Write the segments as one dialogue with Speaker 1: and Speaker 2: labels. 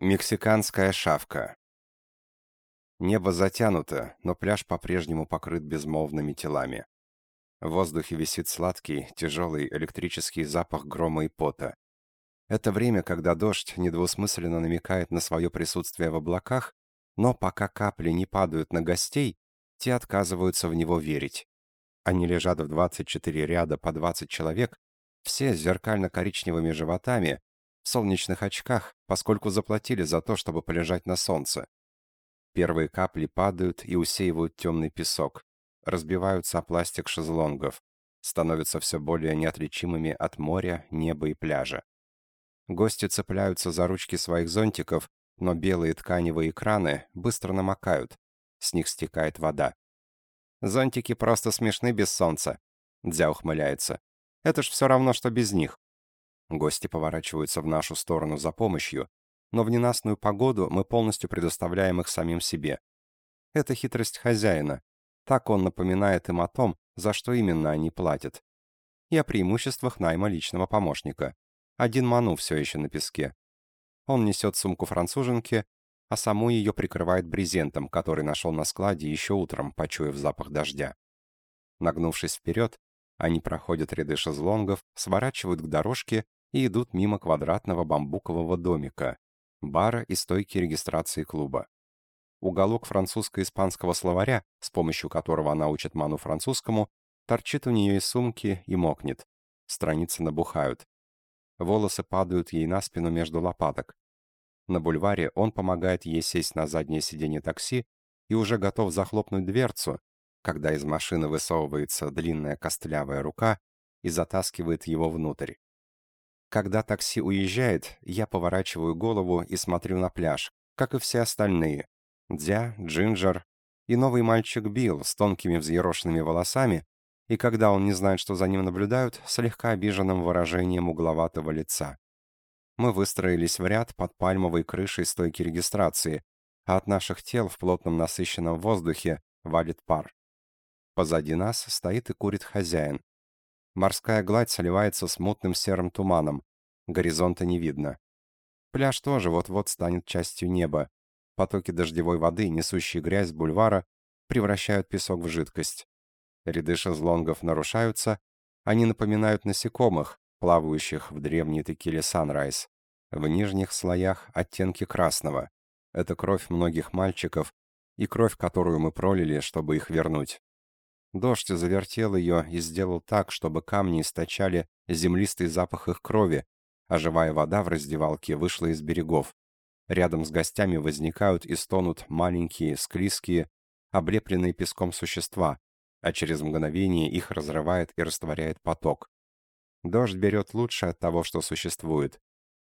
Speaker 1: Мексиканская шавка. Небо затянуто, но пляж по-прежнему покрыт безмолвными телами. В воздухе висит сладкий, тяжелый электрический запах грома и пота. Это время, когда дождь недвусмысленно намекает на свое присутствие в облаках, но пока капли не падают на гостей, те отказываются в него верить. Они лежат в 24 ряда по 20 человек, все с зеркально-коричневыми животами, солнечных очках, поскольку заплатили за то, чтобы полежать на солнце. Первые капли падают и усеивают темный песок, разбиваются о пластик шезлонгов, становятся все более неотличимыми от моря, неба и пляжа. Гости цепляются за ручки своих зонтиков, но белые тканевые экраны быстро намокают, с них стекает вода. «Зонтики просто смешны без солнца», — Дзя ухмыляется. «Это ж все равно, что без них». Гости поворачиваются в нашу сторону за помощью, но в ненастную погоду мы полностью предоставляем их самим себе. Это хитрость хозяина. Так он напоминает им о том, за что именно они платят. И о преимуществах найма личного помощника. Один Ману все еще на песке. Он несет сумку француженки, а саму ее прикрывает брезентом, который нашел на складе еще утром, почуяв запах дождя. Нагнувшись вперед, они проходят ряды шезлонгов, сворачивают к дорожке и идут мимо квадратного бамбукового домика, бара и стойки регистрации клуба. Уголок французско-испанского словаря, с помощью которого она учит ману французскому, торчит у нее из сумки и мокнет. Страницы набухают. Волосы падают ей на спину между лопаток. На бульваре он помогает ей сесть на заднее сиденье такси и уже готов захлопнуть дверцу, когда из машины высовывается длинная костлявая рука и затаскивает его внутрь. Когда такси уезжает, я поворачиваю голову и смотрю на пляж, как и все остальные. Дзя, Джинджер и новый мальчик Билл с тонкими взъерошенными волосами, и когда он не знает, что за ним наблюдают, слегка обиженным выражением угловатого лица. Мы выстроились в ряд под пальмовой крышей стойки регистрации, а от наших тел в плотном насыщенном воздухе валит пар. Позади нас стоит и курит хозяин, Морская гладь сливается с мутным серым туманом. Горизонта не видно. Пляж тоже вот-вот станет частью неба. Потоки дождевой воды, несущие грязь с бульвара, превращают песок в жидкость. Ряды шезлонгов нарушаются, они напоминают насекомых, плавающих в древней текиле Санрайз. В нижних слоях оттенки красного. Это кровь многих мальчиков и кровь, которую мы пролили, чтобы их вернуть. Дождь завертел ее и сделал так, чтобы камни источали землистый запах их крови, а живая вода в раздевалке вышла из берегов. Рядом с гостями возникают и стонут маленькие, склизкие, облепленные песком существа, а через мгновение их разрывает и растворяет поток. Дождь берет лучшее от того, что существует.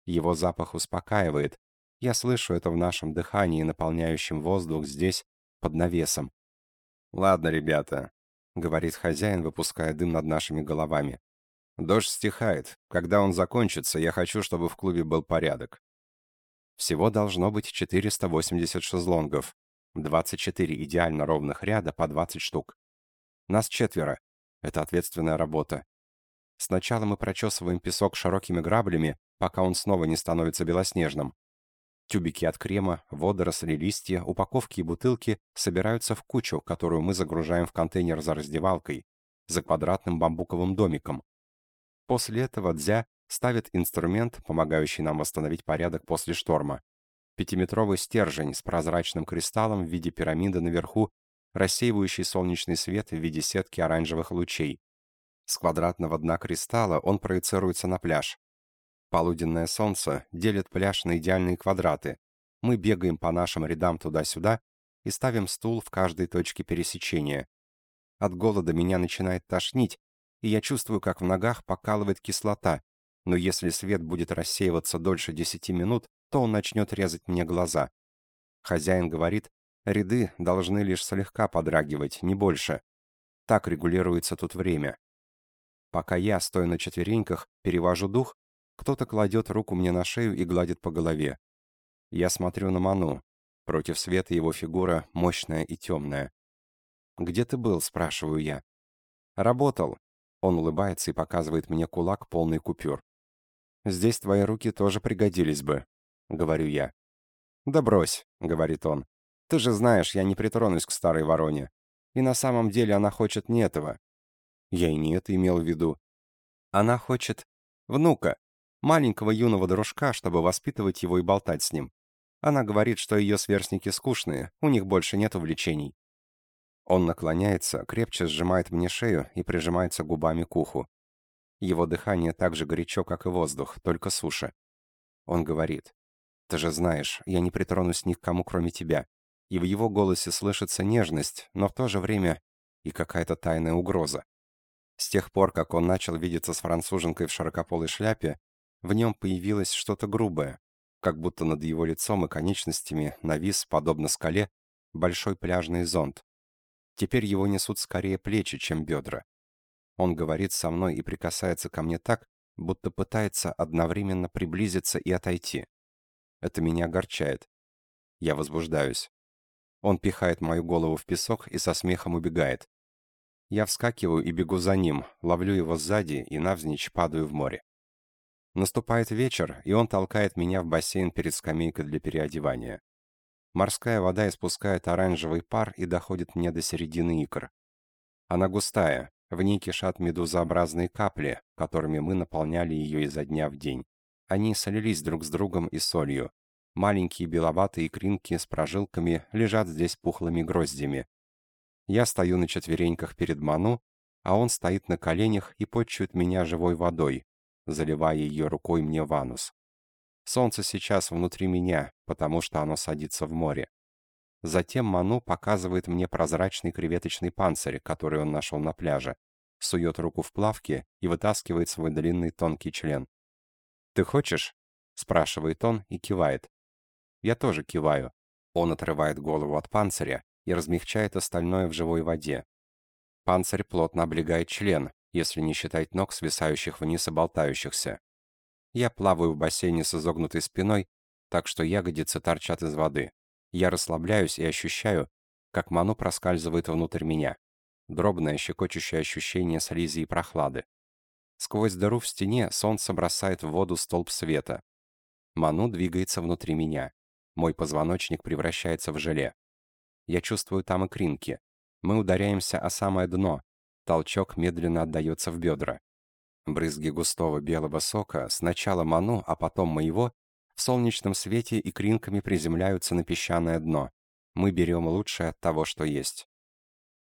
Speaker 1: Его запах успокаивает. Я слышу это в нашем дыхании, наполняющем воздух здесь, под навесом. «Ладно, ребята, — говорит хозяин, выпуская дым над нашими головами. «Дождь стихает. Когда он закончится, я хочу, чтобы в клубе был порядок». Всего должно быть 480 шезлонгов. 24 идеально ровных ряда по 20 штук. Нас четверо. Это ответственная работа. Сначала мы прочесываем песок широкими граблями, пока он снова не становится белоснежным. Тюбики от крема, водоросли, листья, упаковки и бутылки собираются в кучу, которую мы загружаем в контейнер за раздевалкой, за квадратным бамбуковым домиком. После этого Дзя ставит инструмент, помогающий нам восстановить порядок после шторма. Пятиметровый стержень с прозрачным кристаллом в виде пирамиды наверху, рассеивающий солнечный свет в виде сетки оранжевых лучей. С квадратного дна кристалла он проецируется на пляж. Полуденное солнце делит пляж на идеальные квадраты. Мы бегаем по нашим рядам туда-сюда и ставим стул в каждой точке пересечения. От голода меня начинает тошнить, и я чувствую, как в ногах покалывает кислота, но если свет будет рассеиваться дольше десяти минут, то он начнет резать мне глаза. Хозяин говорит, ряды должны лишь слегка подрагивать, не больше. Так регулируется тут время. Пока я, стоя на четвереньках, перевожу дух, кто-то кладет руку мне на шею и гладит по голове. Я смотрю на Ману. Против света его фигура мощная и темная. «Где ты был?» — спрашиваю я. «Работал». Он улыбается и показывает мне кулак, полный купюр. «Здесь твои руки тоже пригодились бы», — говорю я. «Да брось», — говорит он. «Ты же знаешь, я не притронусь к старой вороне. И на самом деле она хочет не этого». Я и не это имел в виду. Она хочет внука, маленького юного дружка, чтобы воспитывать его и болтать с ним. Она говорит, что ее сверстники скучные, у них больше нет увлечений. Он наклоняется, крепче сжимает мне шею и прижимается губами к уху. Его дыхание так же горячо, как и воздух, только суше. Он говорит, «Ты же знаешь, я не притронусь ни к кому, кроме тебя». И в его голосе слышится нежность, но в то же время и какая-то тайная угроза. С тех пор, как он начал видеться с француженкой в широкополой шляпе, в нем появилось что-то грубое, как будто над его лицом и конечностями навис, подобно скале, большой пляжный зонт. Теперь его несут скорее плечи, чем бедра. Он говорит со мной и прикасается ко мне так, будто пытается одновременно приблизиться и отойти. Это меня огорчает. Я возбуждаюсь. Он пихает мою голову в песок и со смехом убегает. Я вскакиваю и бегу за ним, ловлю его сзади и навзничь падаю в море. Наступает вечер, и он толкает меня в бассейн перед скамейкой для переодевания. Морская вода испускает оранжевый пар и доходит мне до середины икр. Она густая, в ней кишат медузообразные капли, которыми мы наполняли ее изо дня в день. Они солились друг с другом и солью. Маленькие беловатые икринки с прожилками лежат здесь пухлыми гроздями. Я стою на четвереньках перед Ману, а он стоит на коленях и почует меня живой водой, заливая ее рукой мне в анус. Солнце сейчас внутри меня, потому что оно садится в море. Затем Ману показывает мне прозрачный креветочный панцирь, который он нашел на пляже, сует руку в плавки и вытаскивает свой длинный тонкий член. «Ты хочешь?» — спрашивает он и кивает. Я тоже киваю. Он отрывает голову от панциря и размягчает остальное в живой воде. Панцирь плотно облегает член, если не считать ног, свисающих вниз и болтающихся. Я плаваю в бассейне с изогнутой спиной, так что ягодицы торчат из воды. Я расслабляюсь и ощущаю, как ману проскальзывает внутрь меня. Дробное, щекочущее ощущение слизи и прохлады. Сквозь дыру в стене солнце бросает в воду столб света. Ману двигается внутри меня. Мой позвоночник превращается в желе. Я чувствую там икринки. Мы ударяемся о самое дно. Толчок медленно отдается в бедра. Брызги густого белого сока, сначала ману, а потом моего, в солнечном свете и кринками приземляются на песчаное дно. Мы берем лучшее от того, что есть.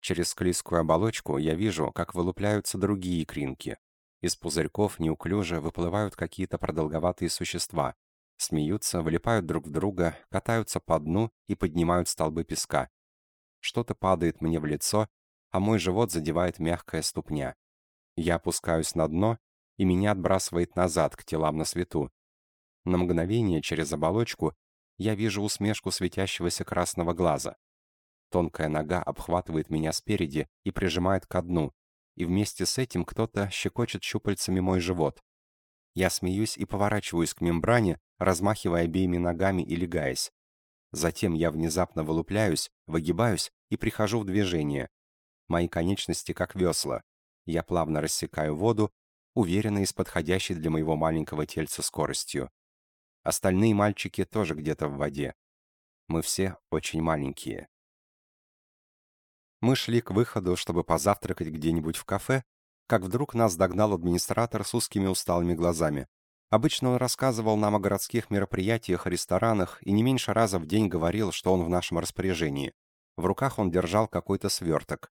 Speaker 1: Через склизкую оболочку я вижу, как вылупляются другие кринки. Из пузырьков неуклюже выплывают какие-то продолговатые существа. Смеются, вылипают друг в друга, катаются по дну и поднимают столбы песка. Что-то падает мне в лицо, а мой живот задевает мягкая ступня. Я опускаюсь на дно, и меня отбрасывает назад к телам на свету. На мгновение через оболочку я вижу усмешку светящегося красного глаза. Тонкая нога обхватывает меня спереди и прижимает ко дну, и вместе с этим кто-то щекочет щупальцами мой живот. Я смеюсь и поворачиваюсь к мембране, размахивая обеими ногами и легаясь. Затем я внезапно вылупляюсь, выгибаюсь и прихожу в движение. Мои конечности как весла. Я плавно рассекаю воду, уверенно и с подходящей для моего маленького тельца скоростью. Остальные мальчики тоже где-то в воде. Мы все очень маленькие. Мы шли к выходу, чтобы позавтракать где-нибудь в кафе, как вдруг нас догнал администратор с узкими усталыми глазами. Обычно он рассказывал нам о городских мероприятиях, ресторанах и не меньше раза в день говорил, что он в нашем распоряжении. В руках он держал какой-то сверток.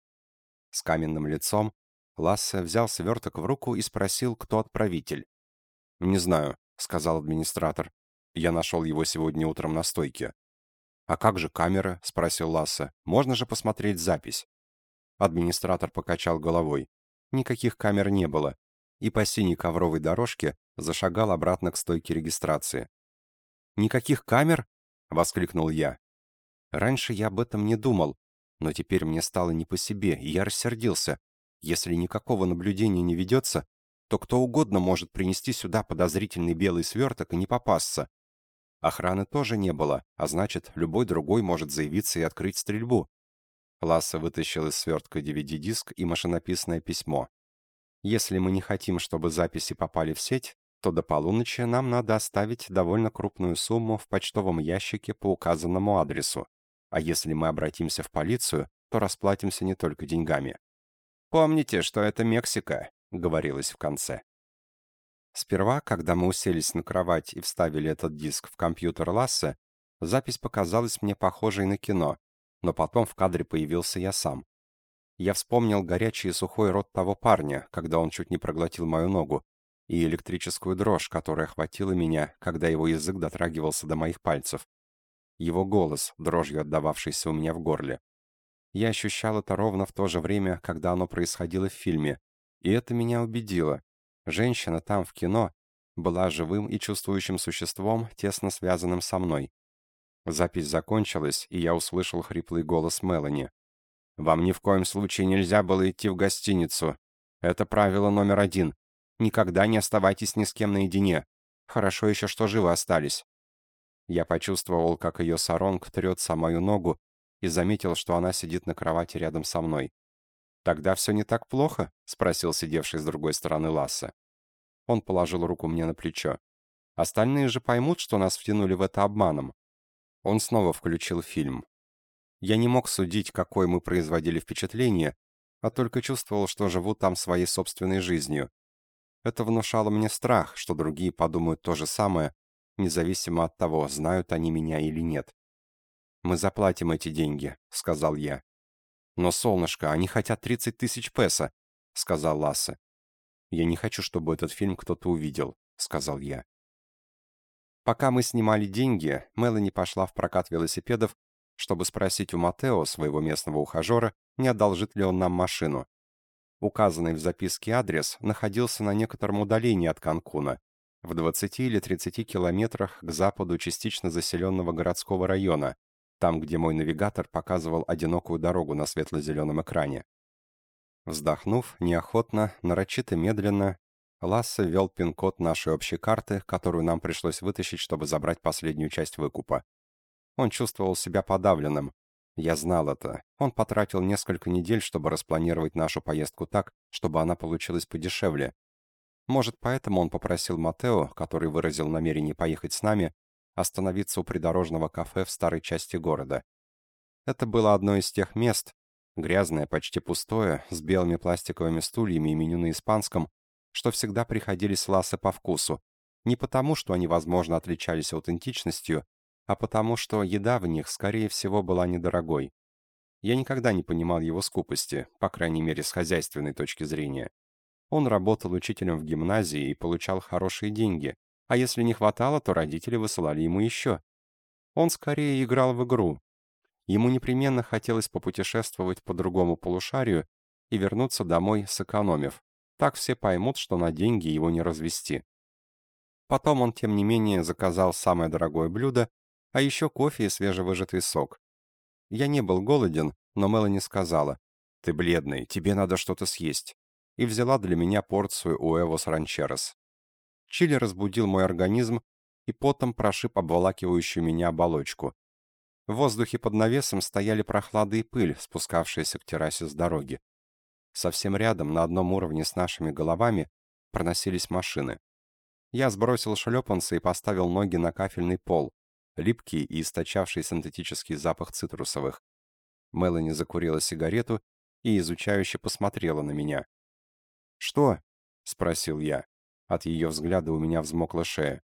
Speaker 1: С каменным лицом Лассе взял сверток в руку и спросил, кто отправитель. «Не знаю», — сказал администратор. Я нашел его сегодня утром на стойке. «А как же камера?» — спросил Ласса. «Можно же посмотреть запись?» Администратор покачал головой. Никаких камер не было. И по синей ковровой дорожке зашагал обратно к стойке регистрации. «Никаких камер?» — воскликнул я. Раньше я об этом не думал, но теперь мне стало не по себе, и я рассердился. Если никакого наблюдения не ведется, то кто угодно может принести сюда подозрительный белый сверток и не попасться. Охраны тоже не было, а значит, любой другой может заявиться и открыть стрельбу. Ласса вытащил из свертка DVD-диск и машинописное письмо. Если мы не хотим, чтобы записи попали в сеть, то до полуночи нам надо оставить довольно крупную сумму в почтовом ящике по указанному адресу. А если мы обратимся в полицию, то расплатимся не только деньгами. «Помните, что это Мексика», — говорилось в конце. Сперва, когда мы уселись на кровать и вставили этот диск в компьютер Лассе, запись показалась мне похожей на кино, но потом в кадре появился я сам. Я вспомнил горячий и сухой рот того парня, когда он чуть не проглотил мою ногу, и электрическую дрожь, которая охватила меня, когда его язык дотрагивался до моих пальцев. Его голос, дрожью отдававшийся у меня в горле. Я ощущал это ровно в то же время, когда оно происходило в фильме, и это меня убедило. Женщина там, в кино, была живым и чувствующим существом, тесно связанным со мной. Запись закончилась, и я услышал хриплый голос Мелани. «Вам ни в коем случае нельзя было идти в гостиницу. Это правило номер один. Никогда не оставайтесь ни с кем наедине. Хорошо еще, что живы остались». Я почувствовал, как ее саронг трется мою ногу, и заметил, что она сидит на кровати рядом со мной. «Тогда все не так плохо?» — спросил сидевший с другой стороны Ласса. Он положил руку мне на плечо. «Остальные же поймут, что нас втянули в это обманом». Он снова включил фильм. Я не мог судить, какое мы производили впечатление, а только чувствовал, что живу там своей собственной жизнью. Это внушало мне страх, что другие подумают то же самое, независимо от того, знают они меня или нет. «Мы заплатим эти деньги», — сказал я. «Но, солнышко, они хотят 30 тысяч песо», — сказал Лассе. «Я не хочу, чтобы этот фильм кто-то увидел», — сказал я. Пока мы снимали деньги, Мелани пошла в прокат велосипедов, чтобы спросить у Матео, своего местного ухажера, не одолжит ли он нам машину. Указанный в записке адрес находился на некотором удалении от Канкуна, в 20 или 30 километрах к западу частично заселенного городского района, там, где мой навигатор показывал одинокую дорогу на светло-зеленом экране. Вздохнув, неохотно, нарочито медленно, Лассе ввел пин-код нашей общей карты, которую нам пришлось вытащить, чтобы забрать последнюю часть выкупа. Он чувствовал себя подавленным, я знал это. Он потратил несколько недель, чтобы распланировать нашу поездку так, чтобы она получилась подешевле. Может, поэтому он попросил Матео, который выразил намерение поехать с нами, остановиться у придорожного кафе в старой части города. Это было одно из тех мест, грязное, почти пустое, с белыми пластиковыми стульями и меню на испанском, что всегда приходились Лассе по вкусу. Не потому, что они, возможно, отличались аутентичностью, а потому что еда в них, скорее всего, была недорогой. Я никогда не понимал его скупости, по крайней мере, с хозяйственной точки зрения. Он работал учителем в гимназии и получал хорошие деньги, а если не хватало, то родители высылали ему еще. Он скорее играл в игру. Ему непременно хотелось попутешествовать по другому полушарию и вернуться домой, сэкономив. Так все поймут, что на деньги его не развести. Потом он, тем не менее, заказал самое дорогое блюдо а еще кофе и свежевыжатый сок. Я не был голоден, но Мелани сказала, «Ты бледный, тебе надо что-то съесть», и взяла для меня порцию уэвос ранчерос. Чили разбудил мой организм и потом прошиб обволакивающую меня оболочку. В воздухе под навесом стояли прохлада и пыль, спускавшиеся к террасе с дороги. Совсем рядом, на одном уровне с нашими головами, проносились машины. Я сбросил шлепанцы и поставил ноги на кафельный пол, липкий и источавший синтетический запах цитрусовых. Мелани закурила сигарету и изучающе посмотрела на меня. «Что?» — спросил я. От ее взгляда у меня взмокла шея.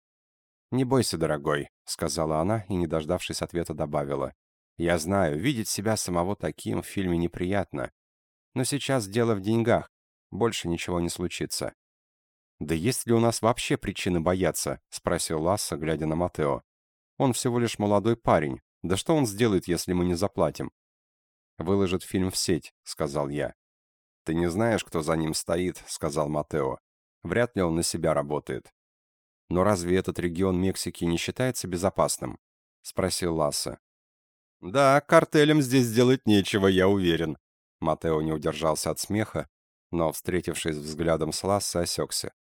Speaker 1: «Не бойся, дорогой», — сказала она и, не дождавшись ответа, добавила. «Я знаю, видеть себя самого таким в фильме неприятно. Но сейчас дело в деньгах. Больше ничего не случится». «Да есть ли у нас вообще причины бояться?» — спросил Ласса, глядя на Матео. Он всего лишь молодой парень. Да что он сделает, если мы не заплатим? Выложит фильм в сеть, сказал я. Ты не знаешь, кто за ним стоит, сказал Матео. Вряд ли он на себя работает. Но разве этот регион Мексики не считается безопасным? Спросил Лассе. Да, картелям здесь делать нечего, я уверен. Матео не удержался от смеха, но, встретившись взглядом с Лассе, осекся.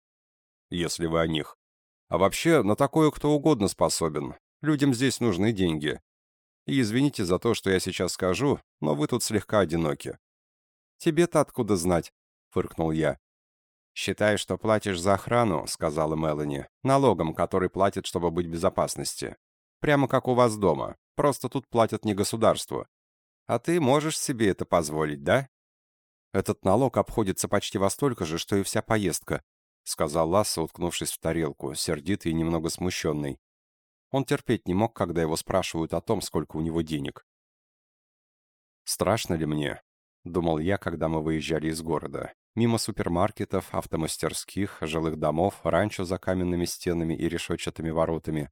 Speaker 1: Если вы о них. А вообще, на такое кто угодно способен. Людям здесь нужны деньги. И извините за то, что я сейчас скажу, но вы тут слегка одиноки». «Тебе-то откуда знать?» — фыркнул я. «Считай, что платишь за охрану», — сказала Мелани, — «налогом, который платит, чтобы быть в безопасности. Прямо как у вас дома, просто тут платят не государству. А ты можешь себе это позволить, да?» «Этот налог обходится почти во столько же, что и вся поездка», — сказал Ласса, уткнувшись в тарелку, сердитый и немного смущенный. Он терпеть не мог, когда его спрашивают о том, сколько у него денег. «Страшно ли мне?» — думал я, когда мы выезжали из города. Мимо супермаркетов, автомастерских, жилых домов, ранчо за каменными стенами и решетчатыми воротами.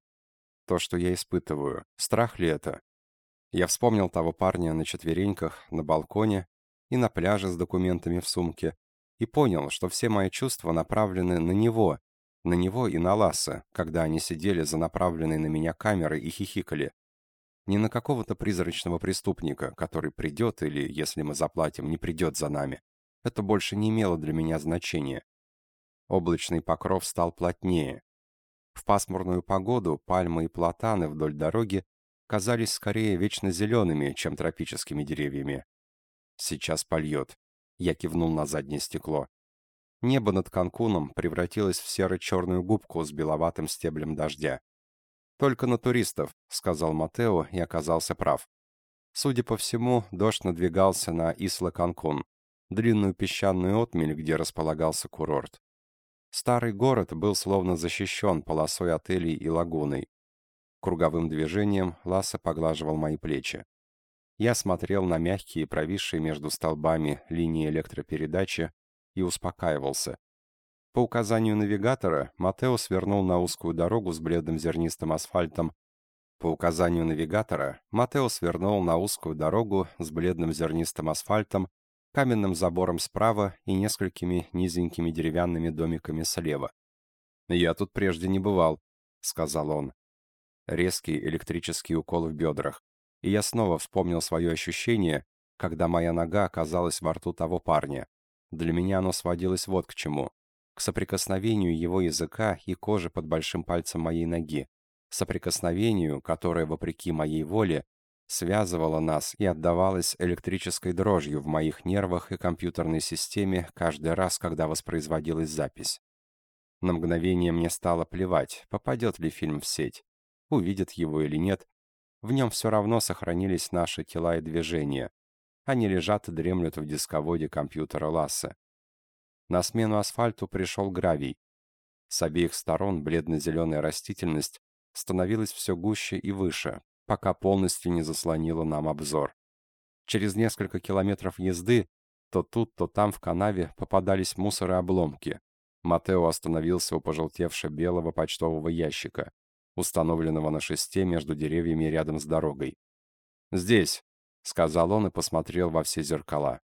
Speaker 1: То, что я испытываю, страх ли это? Я вспомнил того парня на четвереньках, на балконе и на пляже с документами в сумке, и понял, что все мои чувства направлены на него, на него и на Ласса, когда они сидели за направленной на меня камерой и хихикали. Не на какого-то призрачного преступника, который придет или, если мы заплатим, не придет за нами это больше не имело для меня значения. Облачный покров стал плотнее. В пасмурную погоду пальмы и платаны вдоль дороги казались скорее вечно зелеными, чем тропическими деревьями. «Сейчас польет», — я кивнул на заднее стекло. Небо над Канкуном превратилось в серо-черную губку с беловатым стеблем дождя. «Только на туристов», — сказал Матео и оказался прав. Судя по всему, дождь надвигался на Исла-Канкун длинную песчаную отмель, где располагался курорт. Старый город был словно защищен полосой отелей и лагуной. Круговым движением Ласса поглаживал мои плечи. Я смотрел на мягкие, провисшие между столбами линии электропередачи и успокаивался. По указанию навигатора Матео свернул на узкую дорогу с бледным зернистым асфальтом. По указанию навигатора Матео свернул на узкую дорогу с бледным зернистым асфальтом каменным забором справа и несколькими низенькими деревянными домиками слева. «Я тут прежде не бывал», — сказал он. Резкий электрический укол в бедрах. И я снова вспомнил свое ощущение, когда моя нога оказалась во рту того парня. Для меня оно сводилось вот к чему. К соприкосновению его языка и кожи под большим пальцем моей ноги. Соприкосновению, которое, вопреки моей воле, связывала нас и отдавалась электрической дрожью в моих нервах и компьютерной системе каждый раз, когда воспроизводилась запись. На мгновение мне стало плевать, попадет ли фильм в сеть, увидят его или нет. В нем все равно сохранились наши тела и движения. Они лежат и дремлют в дисководе компьютера Ласса. На смену асфальту пришел гравий. С обеих сторон бледно-зеленая растительность становилась все гуще и выше, пока полностью не заслонила нам обзор. Через несколько километров езды то тут, то там в канаве попадались мусор и обломки. Матео остановился у пожелтевшего-белого почтового ящика, установленного на шесте между деревьями рядом с дорогой. «Здесь», — сказал он и посмотрел во все зеркала.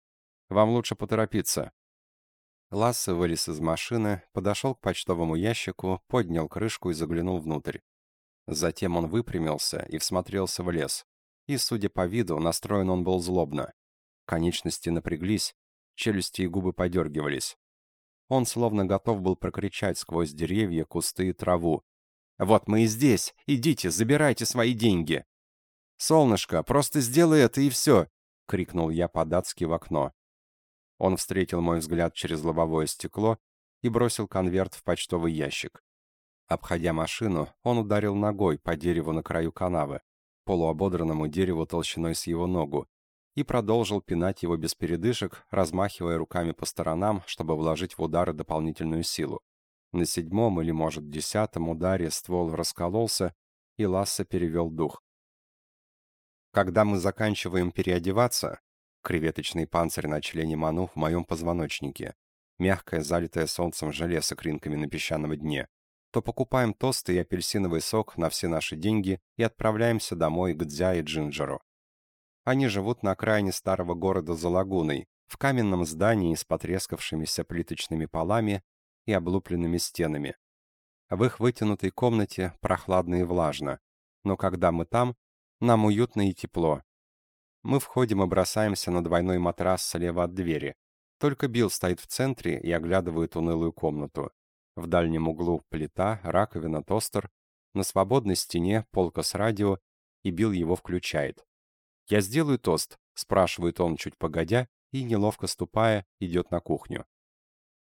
Speaker 1: «Вам лучше поторопиться». Лассе вылез из машины, подошел к почтовому ящику, поднял крышку и заглянул внутрь. Затем он выпрямился и всмотрелся в лес. И, судя по виду, настроен он был злобно. Конечности напряглись, челюсти и губы подергивались. Он словно готов был прокричать сквозь деревья, кусты и траву. «Вот мы и здесь! Идите, забирайте свои деньги!» «Солнышко, просто сделай это и все!» — крикнул я по-датски в окно. Он встретил мой взгляд через лобовое стекло и бросил конверт в почтовый ящик. Обходя машину, он ударил ногой по дереву на краю канавы, полуободранному дереву толщиной с его ногу, и продолжил пинать его без передышек, размахивая руками по сторонам, чтобы вложить в удары дополнительную силу. На седьмом или, может, десятом ударе ствол раскололся, и Ласса перевел дух. Когда мы заканчиваем переодеваться, креветочный панцирь на члене Ману в моем позвоночнике, мягкое, залитое солнцем желе с икринками на песчаном дне, то покупаем тосты и апельсиновый сок на все наши деньги и отправляемся домой к Дзя и Джинджеру. Они живут на окраине старого города за лагуной, в каменном здании с потрескавшимися плиточными полами и облупленными стенами. В их вытянутой комнате прохладно и влажно, но когда мы там, нам уютно и тепло. Мы входим и бросаемся на двойной матрас слева от двери. Только Билл стоит в центре и оглядывает унылую комнату. В дальнем углу плита, раковина, тостер. На свободной стене полка с радио, и Билл его включает. «Я сделаю тост», — спрашивает он чуть погодя, и, неловко ступая, идет на кухню.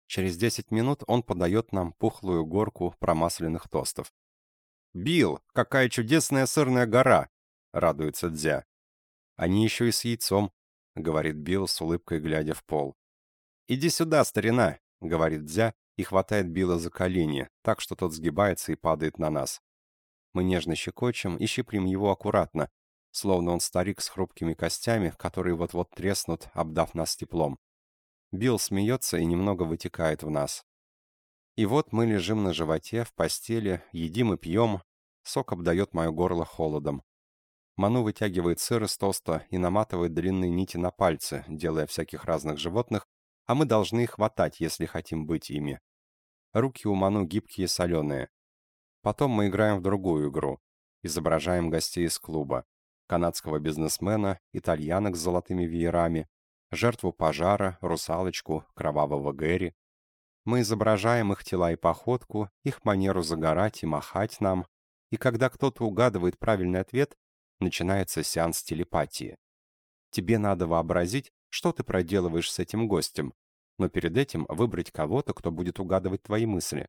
Speaker 1: Через 10 минут он подает нам пухлую горку промасленных тостов. «Билл, какая чудесная сырная гора!» — радуется Дзя. «Они еще и с яйцом», — говорит Билл с улыбкой, глядя в пол. «Иди сюда, старина», — говорит Дзя и хватает Билла за колени, так что тот сгибается и падает на нас. Мы нежно щекочем и щиплем его аккуратно, словно он старик с хрупкими костями, которые вот-вот треснут, обдав нас теплом. Билл смеется и немного вытекает в нас. И вот мы лежим на животе, в постели, едим и пьем. Сок обдает мое горло холодом. Ману вытягивает сыр из тоста и наматывает длинные нити на пальцы, делая всяких разных животных, а мы должны их хватать, если хотим быть ими. Руки у Ману гибкие и соленые. Потом мы играем в другую игру. Изображаем гостей из клуба. Канадского бизнесмена, итальянок с золотыми веерами, жертву пожара, русалочку, кровавого Гэри. Мы изображаем их тела и походку, их манеру загорать и махать нам, и когда кто-то угадывает правильный ответ, начинается сеанс телепатии. Тебе надо вообразить, что ты проделываешь с этим гостем, но перед этим выбрать кого-то, кто будет угадывать твои мысли.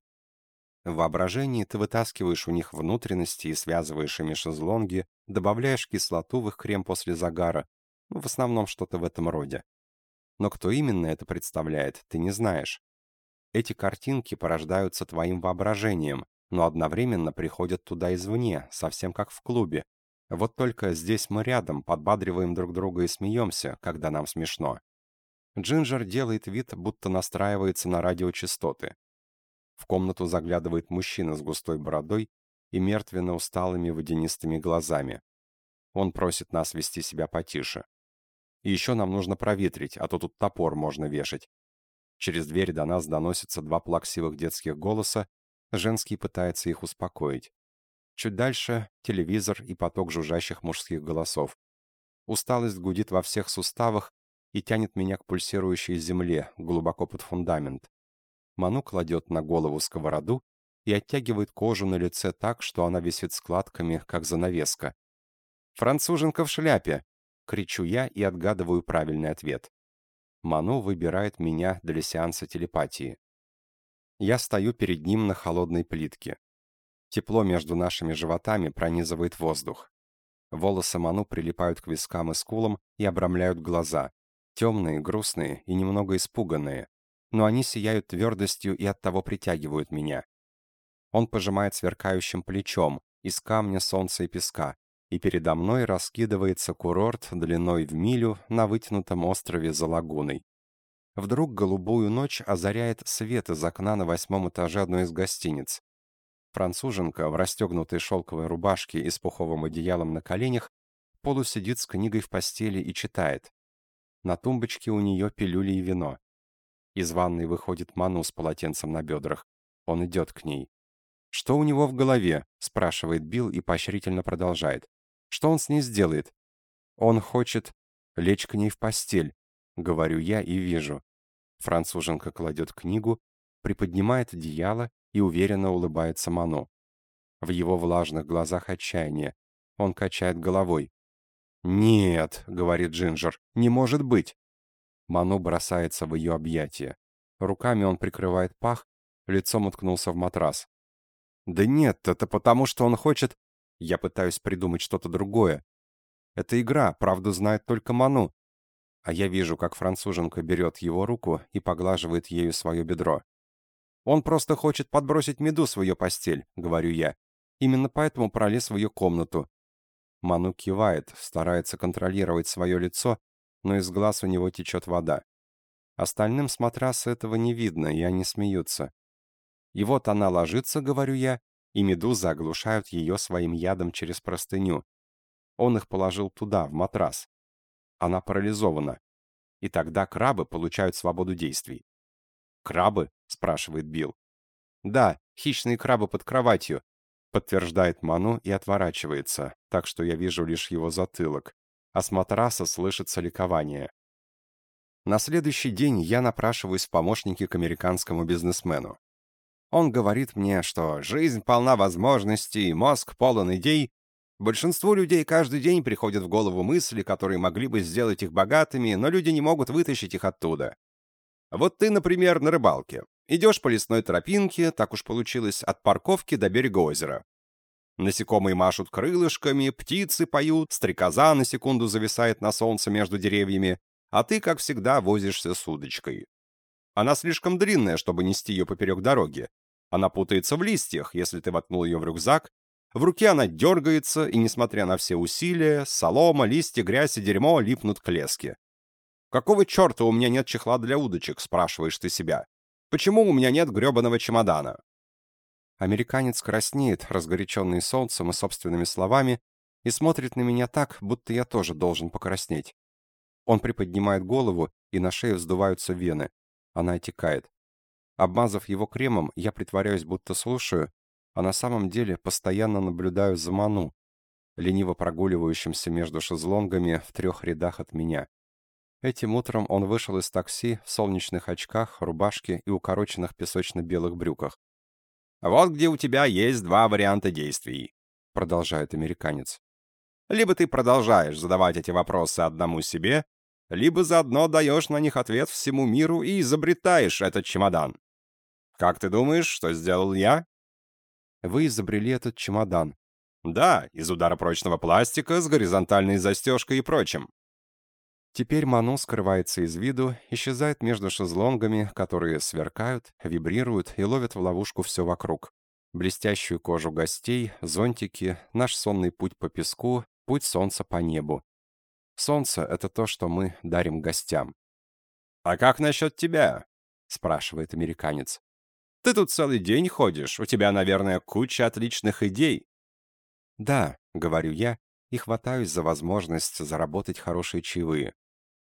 Speaker 1: В воображении ты вытаскиваешь у них внутренности и связываешь ими шезлонги, добавляешь кислоту в их крем после загара, ну, в основном что-то в этом роде. Но кто именно это представляет, ты не знаешь. Эти картинки порождаются твоим воображением, но одновременно приходят туда извне, совсем как в клубе. Вот только здесь мы рядом, подбадриваем друг друга и смеемся, когда нам смешно. Джинджер делает вид, будто настраивается на радиочастоты. В комнату заглядывает мужчина с густой бородой и мертвенно-усталыми водянистыми глазами. Он просит нас вести себя потише. И еще нам нужно проветрить, а то тут топор можно вешать. Через дверь до нас доносятся два плаксивых детских голоса, женский пытается их успокоить. Чуть дальше — телевизор и поток жужжащих мужских голосов. Усталость гудит во всех суставах и тянет меня к пульсирующей земле, глубоко под фундамент. Ману кладет на голову сковороду и оттягивает кожу на лице так, что она висит складками, как занавеска. «Француженка в шляпе!» — кричу я и отгадываю правильный ответ. Ману выбирает меня для сеанса телепатии. Я стою перед ним на холодной плитке. Тепло между нашими животами пронизывает воздух. Волосы Ману прилипают к вискам и скулам и обрамляют глаза. Темные, грустные и немного испуганные но они сияют твердостью и оттого притягивают меня. Он пожимает сверкающим плечом, из камня, солнца и песка, и передо мной раскидывается курорт длиной в милю на вытянутом острове за лагуной. Вдруг голубую ночь озаряет свет из окна на восьмом этаже одной из гостиниц. Француженка в расстегнутой шелковой рубашке и с пуховым одеялом на коленях полусидит с книгой в постели и читает. На тумбочке у нее пилюли и вино. Из ванной выходит Ману с полотенцем на бедрах. Он идет к ней. «Что у него в голове?» — спрашивает Билл и поощрительно продолжает. «Что он с ней сделает?» «Он хочет лечь к ней в постель», — говорю я и вижу. Француженка кладет книгу, приподнимает одеяло и уверенно улыбается Ману. В его влажных глазах отчаяние. Он качает головой. «Нет», — говорит Джинджер, — «не может быть». Ману бросается в ее объятия. Руками он прикрывает пах, лицом уткнулся в матрас. «Да нет, это потому, что он хочет...» Я пытаюсь придумать что-то другое. Это игра, правду знает только Ману. А я вижу, как француженка берет его руку и поглаживает ею свое бедро. «Он просто хочет подбросить меду в ее постель», — говорю я. Именно поэтому пролез в ее комнату. Ману кивает, старается контролировать свое лицо, но из глаз у него течет вода. Остальным с матраса этого не видно, и они смеются. И вот она ложится, говорю я, и медузы оглушают ее своим ядом через простыню. Он их положил туда, в матрас. Она парализована. И тогда крабы получают свободу действий. «Крабы?» — спрашивает Билл. «Да, хищные крабы под кроватью», — подтверждает Ману и отворачивается, так что я вижу лишь его затылок а с матраса слышится ликование. На следующий день я напрашиваюсь в помощники к американскому бизнесмену. Он говорит мне, что жизнь полна возможностей, мозг полон идей. Большинству людей каждый день приходят в голову мысли, которые могли бы сделать их богатыми, но люди не могут вытащить их оттуда. Вот ты, например, на рыбалке. Идешь по лесной тропинке, так уж получилось, от парковки до берега озера. Насекомые машут крылышками, птицы поют, стрекоза на секунду зависает на солнце между деревьями, а ты, как всегда, возишься с удочкой. Она слишком длинная, чтобы нести ее поперек дороги. Она путается в листьях, если ты воткнул ее в рюкзак. В руке она дергается, и, несмотря на все усилия, солома, листья, грязь и дерьмо липнут к леске. «Какого черта у меня нет чехла для удочек?» – спрашиваешь ты себя. «Почему у меня нет гребаного чемодана?» Американец краснеет, разгоряченный солнцем и собственными словами, и смотрит на меня так, будто я тоже должен покраснеть. Он приподнимает голову, и на шее вздуваются вены. Она отекает. Обмазав его кремом, я притворяюсь, будто слушаю, а на самом деле постоянно наблюдаю за Ману, лениво прогуливающимся между шезлонгами в трех рядах от меня. Этим утром он вышел из такси в солнечных очках, рубашке и укороченных песочно-белых брюках. «Вот где у тебя есть два варианта действий», — продолжает американец. «Либо ты продолжаешь задавать эти вопросы одному себе, либо заодно даешь на них ответ всему миру и изобретаешь этот чемодан. Как ты думаешь, что сделал я?» «Вы изобрели этот чемодан». «Да, из удара прочного пластика с горизонтальной застежкой и прочим. Теперь Ману скрывается из виду, исчезает между шезлонгами, которые сверкают, вибрируют и ловят в ловушку все вокруг. Блестящую кожу гостей, зонтики, наш сонный путь по песку, путь солнца по небу. Солнце — это то, что мы дарим гостям. «А как насчет тебя?» — спрашивает американец. «Ты тут целый день ходишь, у тебя, наверное, куча отличных идей». «Да», — говорю я, и хватаюсь за возможность заработать хорошие чаевые.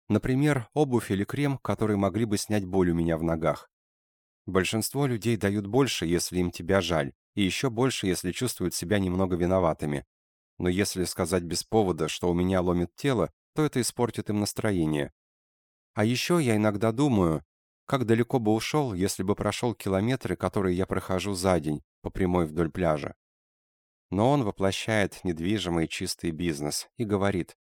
Speaker 1: Например, обувь или крем, которые могли бы снять боль у меня в ногах. Большинство людей дают больше, если им тебя жаль, и еще больше, если чувствуют себя немного виноватыми. Но если сказать без повода, что у меня ломит тело, то это испортит им настроение. А еще я иногда думаю, как далеко бы ушел, если бы прошел километры, которые я прохожу за день, по прямой вдоль пляжа. Но он воплощает недвижимый чистый бизнес и говорит,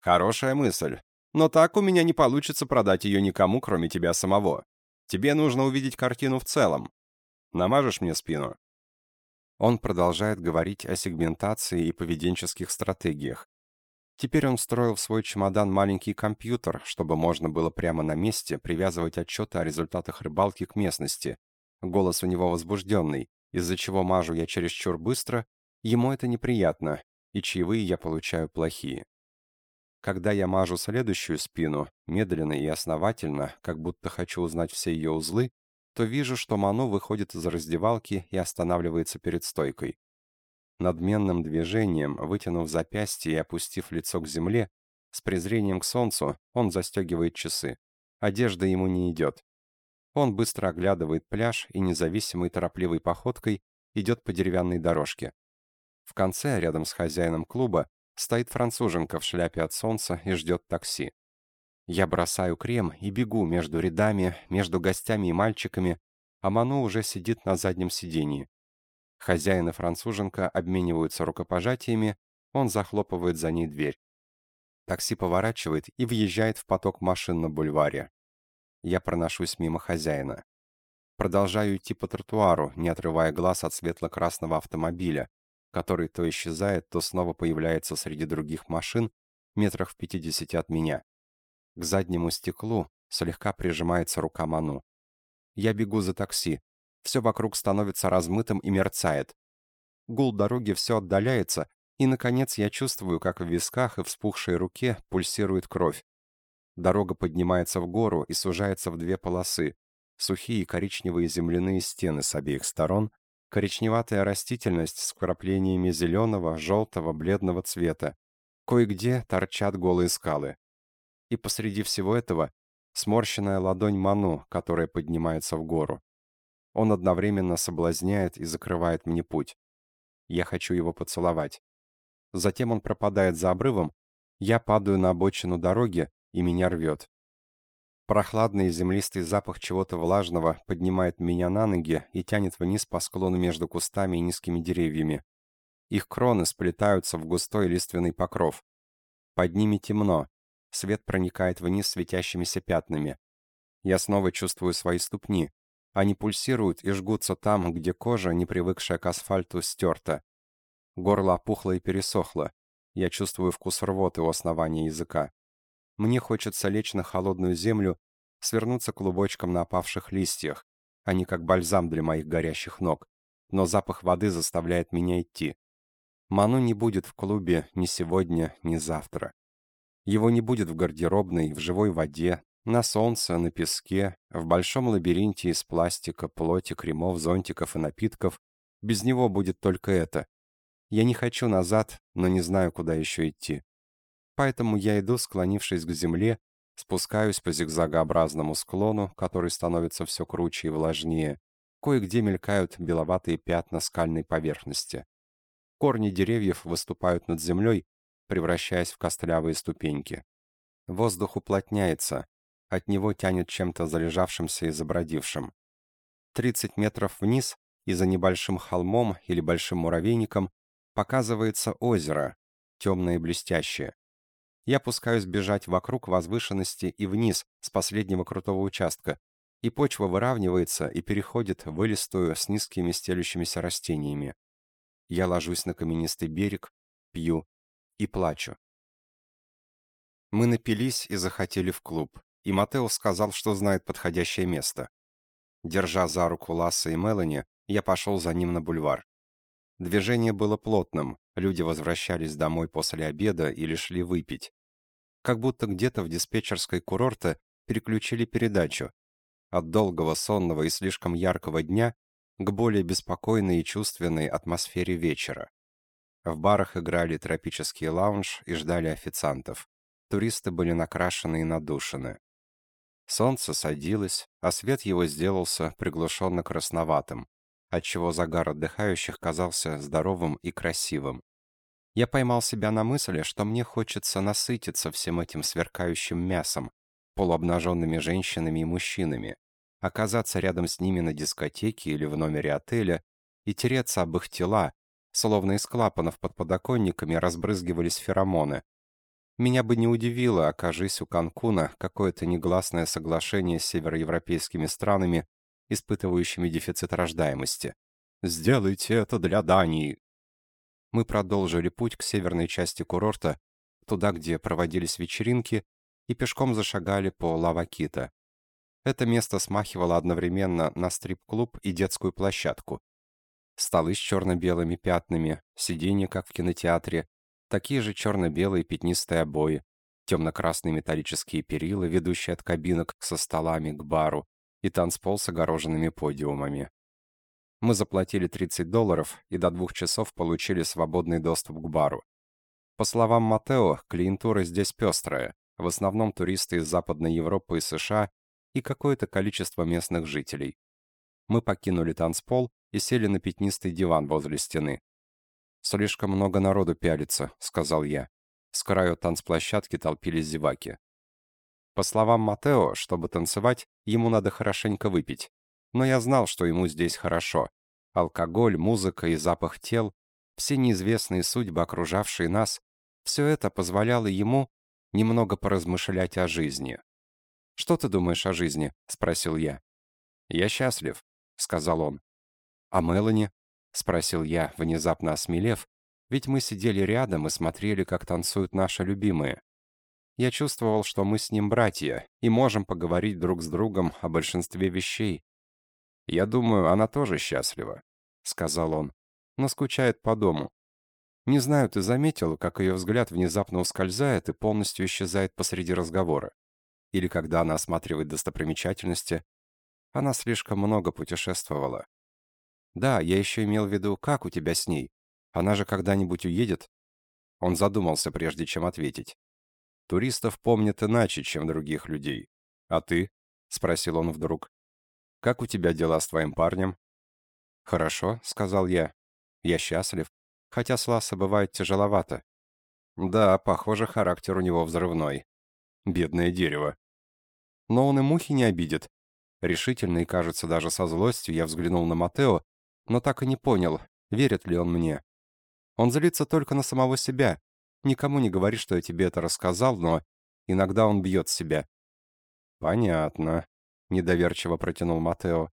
Speaker 1: «Хорошая мысль. Но так у меня не получится продать ее никому, кроме тебя самого. Тебе нужно увидеть картину в целом. Намажешь мне спину?» Он продолжает говорить о сегментации и поведенческих стратегиях. Теперь он встроил в свой чемодан маленький компьютер, чтобы можно было прямо на месте привязывать отчеты о результатах рыбалки к местности. Голос у него возбужденный, из-за чего мажу я чересчур быстро, ему это неприятно, и чаевые я получаю плохие. Когда я мажу следующую спину, медленно и основательно, как будто хочу узнать все ее узлы, то вижу, что Мано выходит из раздевалки и останавливается перед стойкой. Надменным движением, вытянув запястье и опустив лицо к земле, с презрением к солнцу, он застегивает часы. Одежда ему не идет. Он быстро оглядывает пляж и независимой торопливой походкой идет по деревянной дорожке. В конце, рядом с хозяином клуба, Стоит француженка в шляпе от солнца и ждет такси. Я бросаю крем и бегу между рядами, между гостями и мальчиками, а Ману уже сидит на заднем сиденье. Хозяин и француженка обмениваются рукопожатиями, он захлопывает за ней дверь. Такси поворачивает и въезжает в поток машин на бульваре. Я проношусь мимо хозяина. Продолжаю идти по тротуару, не отрывая глаз от светло-красного автомобиля, который то исчезает, то снова появляется среди других машин метрах в пятидесяти от меня. К заднему стеклу слегка прижимается рука Ману. Я бегу за такси. Все вокруг становится размытым и мерцает. Гул дороги все отдаляется, и, наконец, я чувствую, как в висках и вспухшей руке пульсирует кровь. Дорога поднимается в гору и сужается в две полосы. Сухие коричневые земляные стены с обеих сторон коричневатая растительность с вкраплениями зеленого, желтого, бледного цвета. Кое-где торчат голые скалы. И посреди всего этого сморщенная ладонь Ману, которая поднимается в гору. Он одновременно соблазняет и закрывает мне путь. Я хочу его поцеловать. Затем он пропадает за обрывом, я падаю на обочину дороги, и меня рвет. Прохладный землистый запах чего-то влажного поднимает меня на ноги и тянет вниз по склону между кустами и низкими деревьями. Их кроны сплетаются в густой лиственный покров. Под ними темно. Свет проникает вниз светящимися пятнами. Я снова чувствую свои ступни. Они пульсируют и жгутся там, где кожа, не привыкшая к асфальту, стерта. Горло опухло и пересохло. Я чувствую вкус рвоты у основания языка. Мне хочется лечь на холодную землю, свернуться клубочком на опавших листьях. Они как бальзам для моих горящих ног. Но запах воды заставляет меня идти. Ману не будет в клубе ни сегодня, ни завтра. Его не будет в гардеробной, в живой воде, на солнце, на песке, в большом лабиринте из пластика, плоти, кремов, зонтиков и напитков. Без него будет только это. Я не хочу назад, но не знаю, куда еще идти. Поэтому я иду, склонившись к земле, спускаюсь по зигзагообразному склону, который становится все круче и влажнее. Кое-где мелькают беловатые пятна скальной поверхности. Корни деревьев выступают над землей, превращаясь в костлявые ступеньки. Воздух уплотняется, от него тянет чем-то залежавшимся и забродившим. 30 метров вниз и за небольшим холмом или большим муравейником показывается озеро, темное и блестящее. Я пускаюсь бежать вокруг возвышенности и вниз с последнего крутого участка, и почва выравнивается и переходит в вылистую с низкими стелющимися растениями. Я ложусь на каменистый берег, пью и плачу. Мы напились и захотели в клуб и Матео сказал, что знает подходящее место. Держа за руку Ласса и Мелани, я пошел за ним на бульвар. Движение было плотным, люди возвращались домой после обеда или шли выпить. Как будто где-то в диспетчерской курорта переключили передачу. От долгого, сонного и слишком яркого дня к более беспокойной и чувственной атмосфере вечера. В барах играли тропический лаунж и ждали официантов. Туристы были накрашены и надушены. Солнце садилось, а свет его сделался приглушенно красноватым, отчего загар отдыхающих казался здоровым и красивым. Я поймал себя на мысли, что мне хочется насытиться всем этим сверкающим мясом, полуобнаженными женщинами и мужчинами, оказаться рядом с ними на дискотеке или в номере отеля и тереться об их тела, словно из клапанов под подоконниками разбрызгивались феромоны, меня бы не удивило, окажись у Канкуна какое-то негласное соглашение с североевропейскими странами, испытывающими дефицит рождаемости. «Сделайте это для Дании!» Мы продолжили путь к северной части курорта, туда, где проводились вечеринки, и пешком зашагали по Лавакита. Это место смахивало одновременно на стрип-клуб и детскую площадку. Столы с черно-белыми пятнами, сиденья, как в кинотеатре, Такие же черно-белые пятнистые обои, темно-красные металлические перила, ведущие от кабинок со столами к бару, и танцпол с огороженными подиумами. Мы заплатили 30 долларов и до двух часов получили свободный доступ к бару. По словам Матео, клиентура здесь пестрая, в основном туристы из Западной Европы и США и какое-то количество местных жителей. Мы покинули танцпол и сели на пятнистый диван возле стены. «Слишком много народу пялится», — сказал я. С краю танцплощадки толпились зеваки. По словам Матео, чтобы танцевать, ему надо хорошенько выпить. Но я знал, что ему здесь хорошо. Алкоголь, музыка и запах тел, все неизвестные судьбы, окружавшие нас, все это позволяло ему немного поразмышлять о жизни. «Что ты думаешь о жизни?» — спросил я. «Я счастлив», — сказал он. «А Мелани?» — спросил я, внезапно осмелев, ведь мы сидели рядом и смотрели, как танцуют наши любимые. Я чувствовал, что мы с ним братья и можем поговорить друг с другом о большинстве вещей. «Я думаю, она тоже счастлива», — сказал он, — «но скучает по дому. Не знаю, ты заметил, как ее взгляд внезапно ускользает и полностью исчезает посреди разговора. Или когда она осматривает достопримечательности. Она слишком много путешествовала. Да, я еще имел в виду, как у тебя с ней. Она же когда-нибудь уедет?» Он задумался, прежде чем ответить. «Туристов помнят иначе, чем других людей. А ты?» — спросил он вдруг. «Как у тебя дела с твоим парнем?» «Хорошо», — сказал я. «Я счастлив. Хотя с Ласса бывает тяжеловато». «Да, похоже, характер у него взрывной. Бедное дерево». «Но он и мухи не обидит». Решительно и, кажется, даже со злостью я взглянул на Матео, но так и не понял, верит ли он мне. Он злится только на самого себя. Никому не говори, что я тебе это рассказал, но иногда он бьет себя. Понятно, — недоверчиво протянул Матео.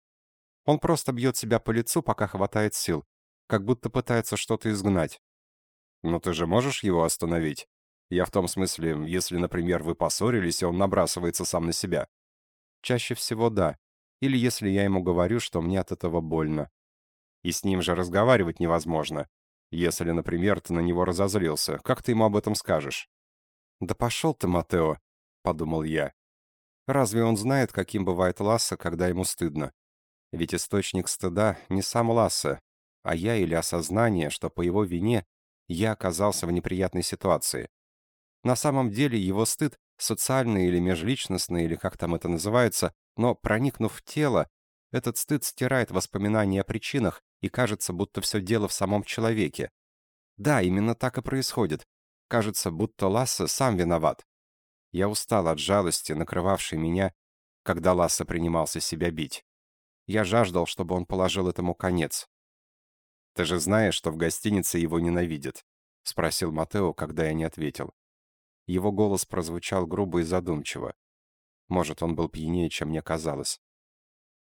Speaker 1: «Он просто бьет себя по лицу, пока хватает сил, как будто пытается что-то изгнать». «Но ты же можешь его остановить? Я в том смысле, если, например, вы поссорились, и он набрасывается сам на себя». «Чаще всего да. Или если я ему говорю, что мне от этого больно. И с ним же разговаривать невозможно. Если, например, ты на него разозлился, как ты ему об этом скажешь?» «Да пошел ты, Матео», — подумал я. «Разве он знает, каким бывает Ласса, когда ему стыдно? Ведь источник стыда не сам Ласса, а я или осознание, что по его вине я оказался в неприятной ситуации. На самом деле его стыд, социальный или межличностный, или как там это называется, но проникнув в тело, этот стыд стирает воспоминания о причинах, и кажется, будто все дело в самом человеке. Да, именно так и происходит. Кажется, будто Ласса сам виноват. Я устал от жалости, накрывавшей меня, когда Ласса принимался себя бить. Я жаждал, чтобы он положил этому конец. «Ты же знаешь, что в гостинице его ненавидят?» — спросил Матео, когда я не ответил. Его голос прозвучал грубо и задумчиво. Может, он был пьянее, чем мне казалось.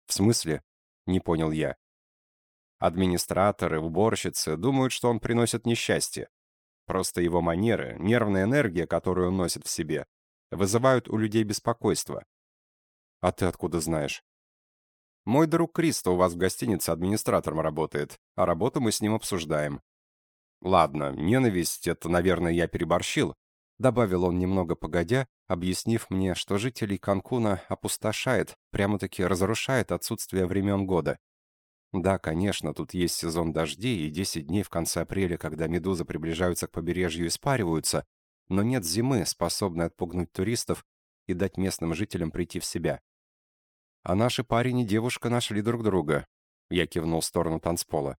Speaker 1: «В смысле?» — не понял я. Администраторы, уборщицы думают, что он приносит несчастье. Просто его манеры, нервная энергия, которую он носит в себе, вызывают у людей беспокойство. А ты откуда знаешь? Мой друг Кристо у вас в гостинице администратором работает, а работу мы с ним обсуждаем. Ладно, ненависть — это, наверное, я переборщил, добавил он немного погодя, объяснив мне, что жителей Канкуна опустошает, прямо-таки разрушает отсутствие времен года. Да, конечно, тут есть сезон дождей и 10 дней в конце апреля, когда медузы приближаются к побережью и спариваются, но нет зимы, способной отпугнуть туристов и дать местным жителям прийти в себя. А наши парень и девушка нашли друг друга. Я кивнул в сторону танцпола.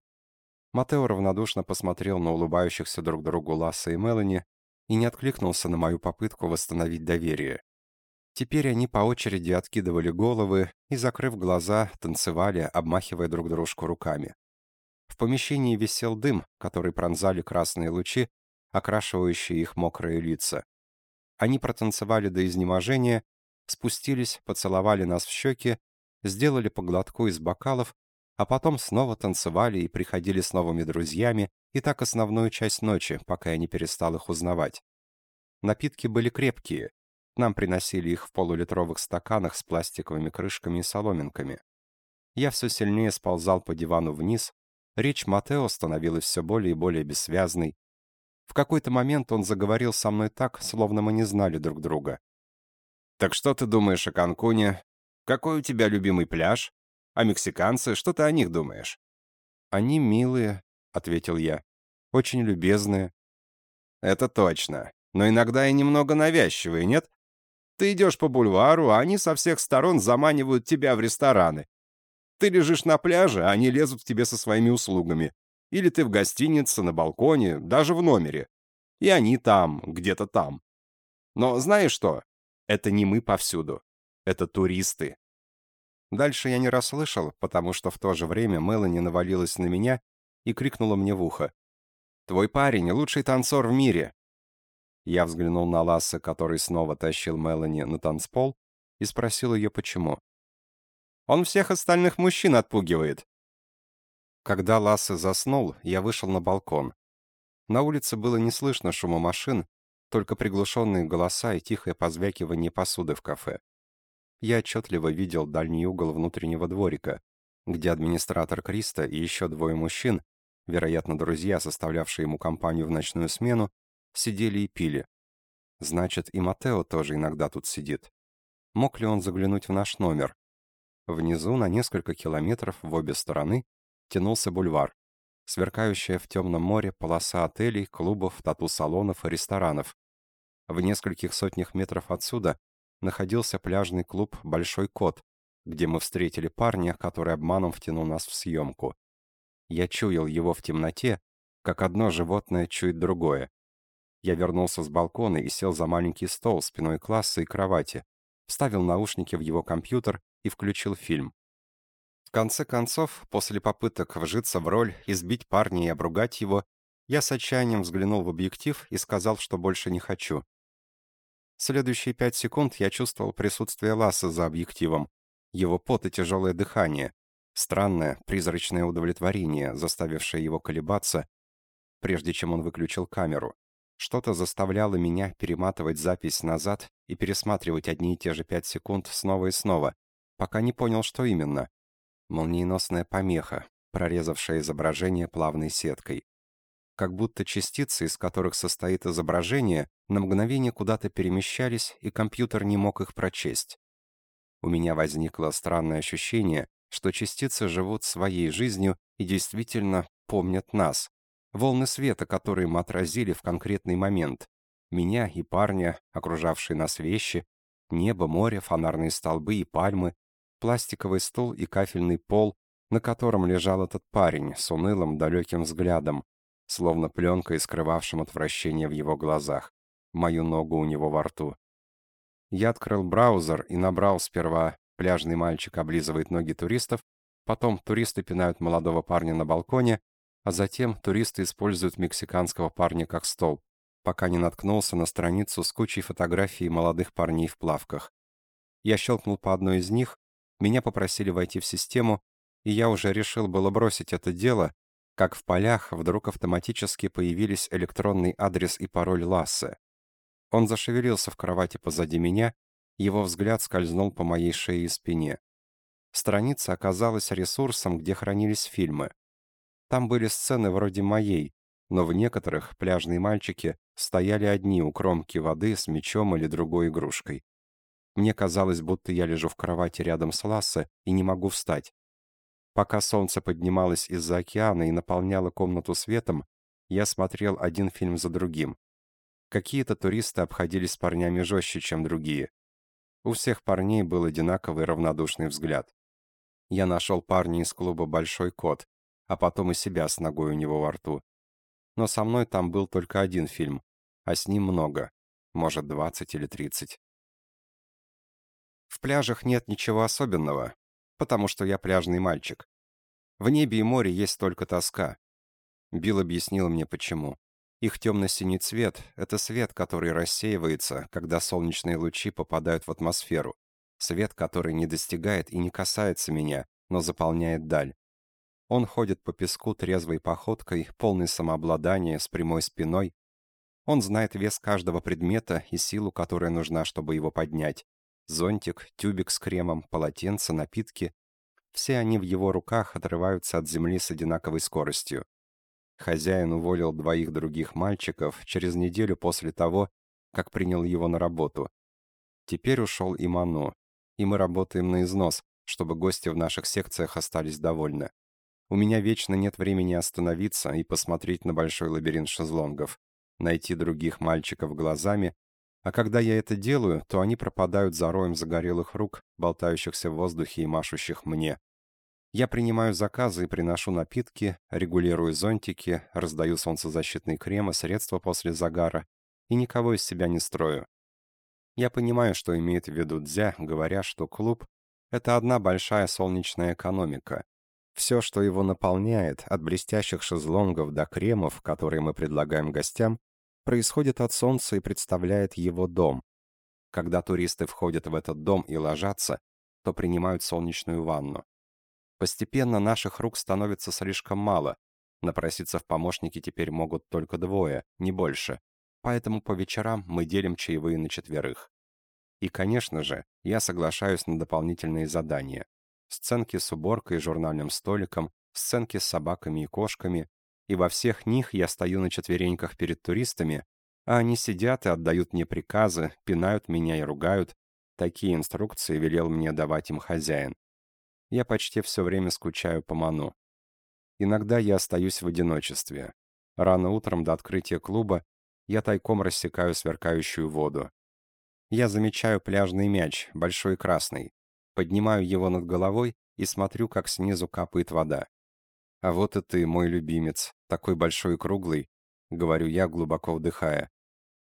Speaker 1: Матео равнодушно посмотрел на улыбающихся друг другу Ласса и Мелани и не откликнулся на мою попытку восстановить доверие. Теперь они по очереди откидывали головы и, закрыв глаза, танцевали, обмахивая друг дружку руками. В помещении висел дым, который пронзали красные лучи, окрашивающие их мокрые лица. Они протанцевали до изнеможения, спустились, поцеловали нас в щеки, сделали по глотку из бокалов, а потом снова танцевали и приходили с новыми друзьями, и так основную часть ночи, пока я не перестал их узнавать. Напитки были крепкие, нам приносили их в полулитровых стаканах с пластиковыми крышками и соломинками. Я все сильнее сползал по дивану вниз, речь Матео становилась все более и более бессвязной. В какой-то момент он заговорил со мной так, словно мы не знали друг друга. «Так что ты думаешь о Канкуне? Какой у тебя любимый пляж? А мексиканцы, что ты о них думаешь?» «Они милые», — ответил я. «Очень любезные». «Это точно. Но иногда и немного навязчивые, нет? Ты идешь по бульвару, а они со всех сторон заманивают тебя в рестораны. Ты лежишь на пляже, а они лезут к тебе со своими услугами. Или ты в гостинице, на балконе, даже в номере. И они там, где-то там. Но знаешь что? Это не мы повсюду. Это туристы. Дальше я не расслышал, потому что в то же время Мелани навалилась на меня и крикнула мне в ухо. «Твой парень — лучший танцор в мире. Я взглянул на Ласса, который снова тащил Мелани на танцпол, и спросил ее, почему. «Он всех остальных мужчин отпугивает». Когда Лассе заснул, я вышел на балкон. На улице было не слышно шума машин, только приглушенные голоса и тихое позвякивание посуды в кафе. Я отчетливо видел дальний угол внутреннего дворика, где администратор Криста и еще двое мужчин, вероятно, друзья, составлявшие ему компанию в ночную смену, сидели и пили. Значит, и Матео тоже иногда тут сидит. Мог ли он заглянуть в наш номер? Внизу, на несколько километров в обе стороны, тянулся бульвар. Сверкающая в темном море полоса отелей, клубов, тату-салонов и ресторанов. В нескольких сотнях метров отсюда находился пляжный клуб «Большой кот», где мы встретили парня, который обманом втянул нас в съемку. Я чуял его в темноте, как одно животное чует другое. Я вернулся с балкона и сел за маленький стол спиной класса и кровати, вставил наушники в его компьютер и включил фильм. Конце концов, после попыток вжиться в роль, избить парня и обругать его, я с отчаянием взглянул в объектив и сказал, что больше не хочу. Следующие пять секунд я чувствовал присутствие Ласса за объективом. его пот и тяжелое дыхание, странное призрачное удовлетворение, заставившее его колебаться, прежде чем он выключил камеру. Что-то заставляло меня перематывать запись назад и пересматривать одни и те же пять секунд снова и снова, пока не понял, что именно. Молниеносная помеха, прорезавшая изображение плавной сеткой. Как будто частицы, из которых состоит изображение, на мгновение куда-то перемещались, и компьютер не мог их прочесть. У меня возникло странное ощущение, что частицы живут своей жизнью и действительно помнят нас. Волны света, которые мы отразили в конкретный момент. Меня и парня, окружавшие нас вещи, небо, море, фонарные столбы и пальмы, пластиковый стол и кафельный пол, на котором лежал этот парень с унылым далеким взглядом, словно пленкой, скрывавшим отвращение в его глазах, мою ногу у него во рту. Я открыл браузер и набрал сперва «Пляжный мальчик облизывает ноги туристов», потом «Туристы пинают молодого парня на балконе», а затем туристы используют мексиканского парня как стол, пока не наткнулся на страницу с кучей фотографий молодых парней в плавках. Я щелкнул по одной из них, меня попросили войти в систему, и я уже решил было бросить это дело, как в полях вдруг автоматически появились электронный адрес и пароль Лассе. Он зашевелился в кровати позади меня, его взгляд скользнул по моей шее и спине. Страница оказалась ресурсом, где хранились фильмы. Там были сцены вроде моей, но в некоторых пляжные мальчики стояли одни у кромки воды с мечом или другой игрушкой. Мне казалось, будто я лежу в кровати рядом с Лассе и не могу встать. Пока солнце поднималось из-за океана и наполняло комнату светом, я смотрел один фильм за другим. Какие-то туристы обходились с парнями жестче, чем другие. У всех парней был одинаковый равнодушный взгляд. Я нашел парня из клуба «Большой кот», а потом и себя с ногой у него во рту. Но со мной там был только один фильм, а с ним много, может, двадцать или тридцать. В пляжах нет ничего особенного, потому что я пляжный мальчик. В небе и море есть только тоска. Билл объяснил мне, почему. Их темно-синий цвет — это свет, который рассеивается, когда солнечные лучи попадают в атмосферу. Свет, который не достигает и не касается меня, но заполняет даль. Он ходит по песку трезвой походкой, полный самообладания, с прямой спиной. Он знает вес каждого предмета и силу, которая нужна, чтобы его поднять. Зонтик, тюбик с кремом, полотенце, напитки. Все они в его руках отрываются от земли с одинаковой скоростью. Хозяин уволил двоих других мальчиков через неделю после того, как принял его на работу. Теперь ушел и Ману, и мы работаем на износ, чтобы гости в наших секциях остались довольны. У меня вечно нет времени остановиться и посмотреть на большой лабиринт шезлонгов, найти других мальчиков глазами, а когда я это делаю, то они пропадают за роем загорелых рук, болтающихся в воздухе и машущих мне. Я принимаю заказы и приношу напитки, регулирую зонтики, раздаю солнцезащитный крем и средства после загара, и никого из себя не строю. Я понимаю, что имеет в виду Дзя, говоря, что клуб — это одна большая солнечная экономика. Все, что его наполняет, от блестящих шезлонгов до кремов, которые мы предлагаем гостям, происходит от солнца и представляет его дом. Когда туристы входят в этот дом и ложатся, то принимают солнечную ванну. Постепенно наших рук становится слишком мало. Напроситься в помощники теперь могут только двое, не больше. Поэтому по вечерам мы делим чаевые на четверых. И, конечно же, я соглашаюсь на дополнительные задания. Сценки с уборкой и журнальным столиком, сценки с собаками и кошками. И во всех них я стою на четвереньках перед туристами, а они сидят и отдают мне приказы, пинают меня и ругают. Такие инструкции велел мне давать им хозяин я почти все время скучаю по Ману. Иногда я остаюсь в одиночестве. Рано утром до открытия клуба я тайком рассекаю сверкающую воду. Я замечаю пляжный мяч, большой и красный. Поднимаю его над головой и смотрю, как снизу капает вода. А вот и ты, мой любимец, такой большой и круглый, говорю я, глубоко вдыхая.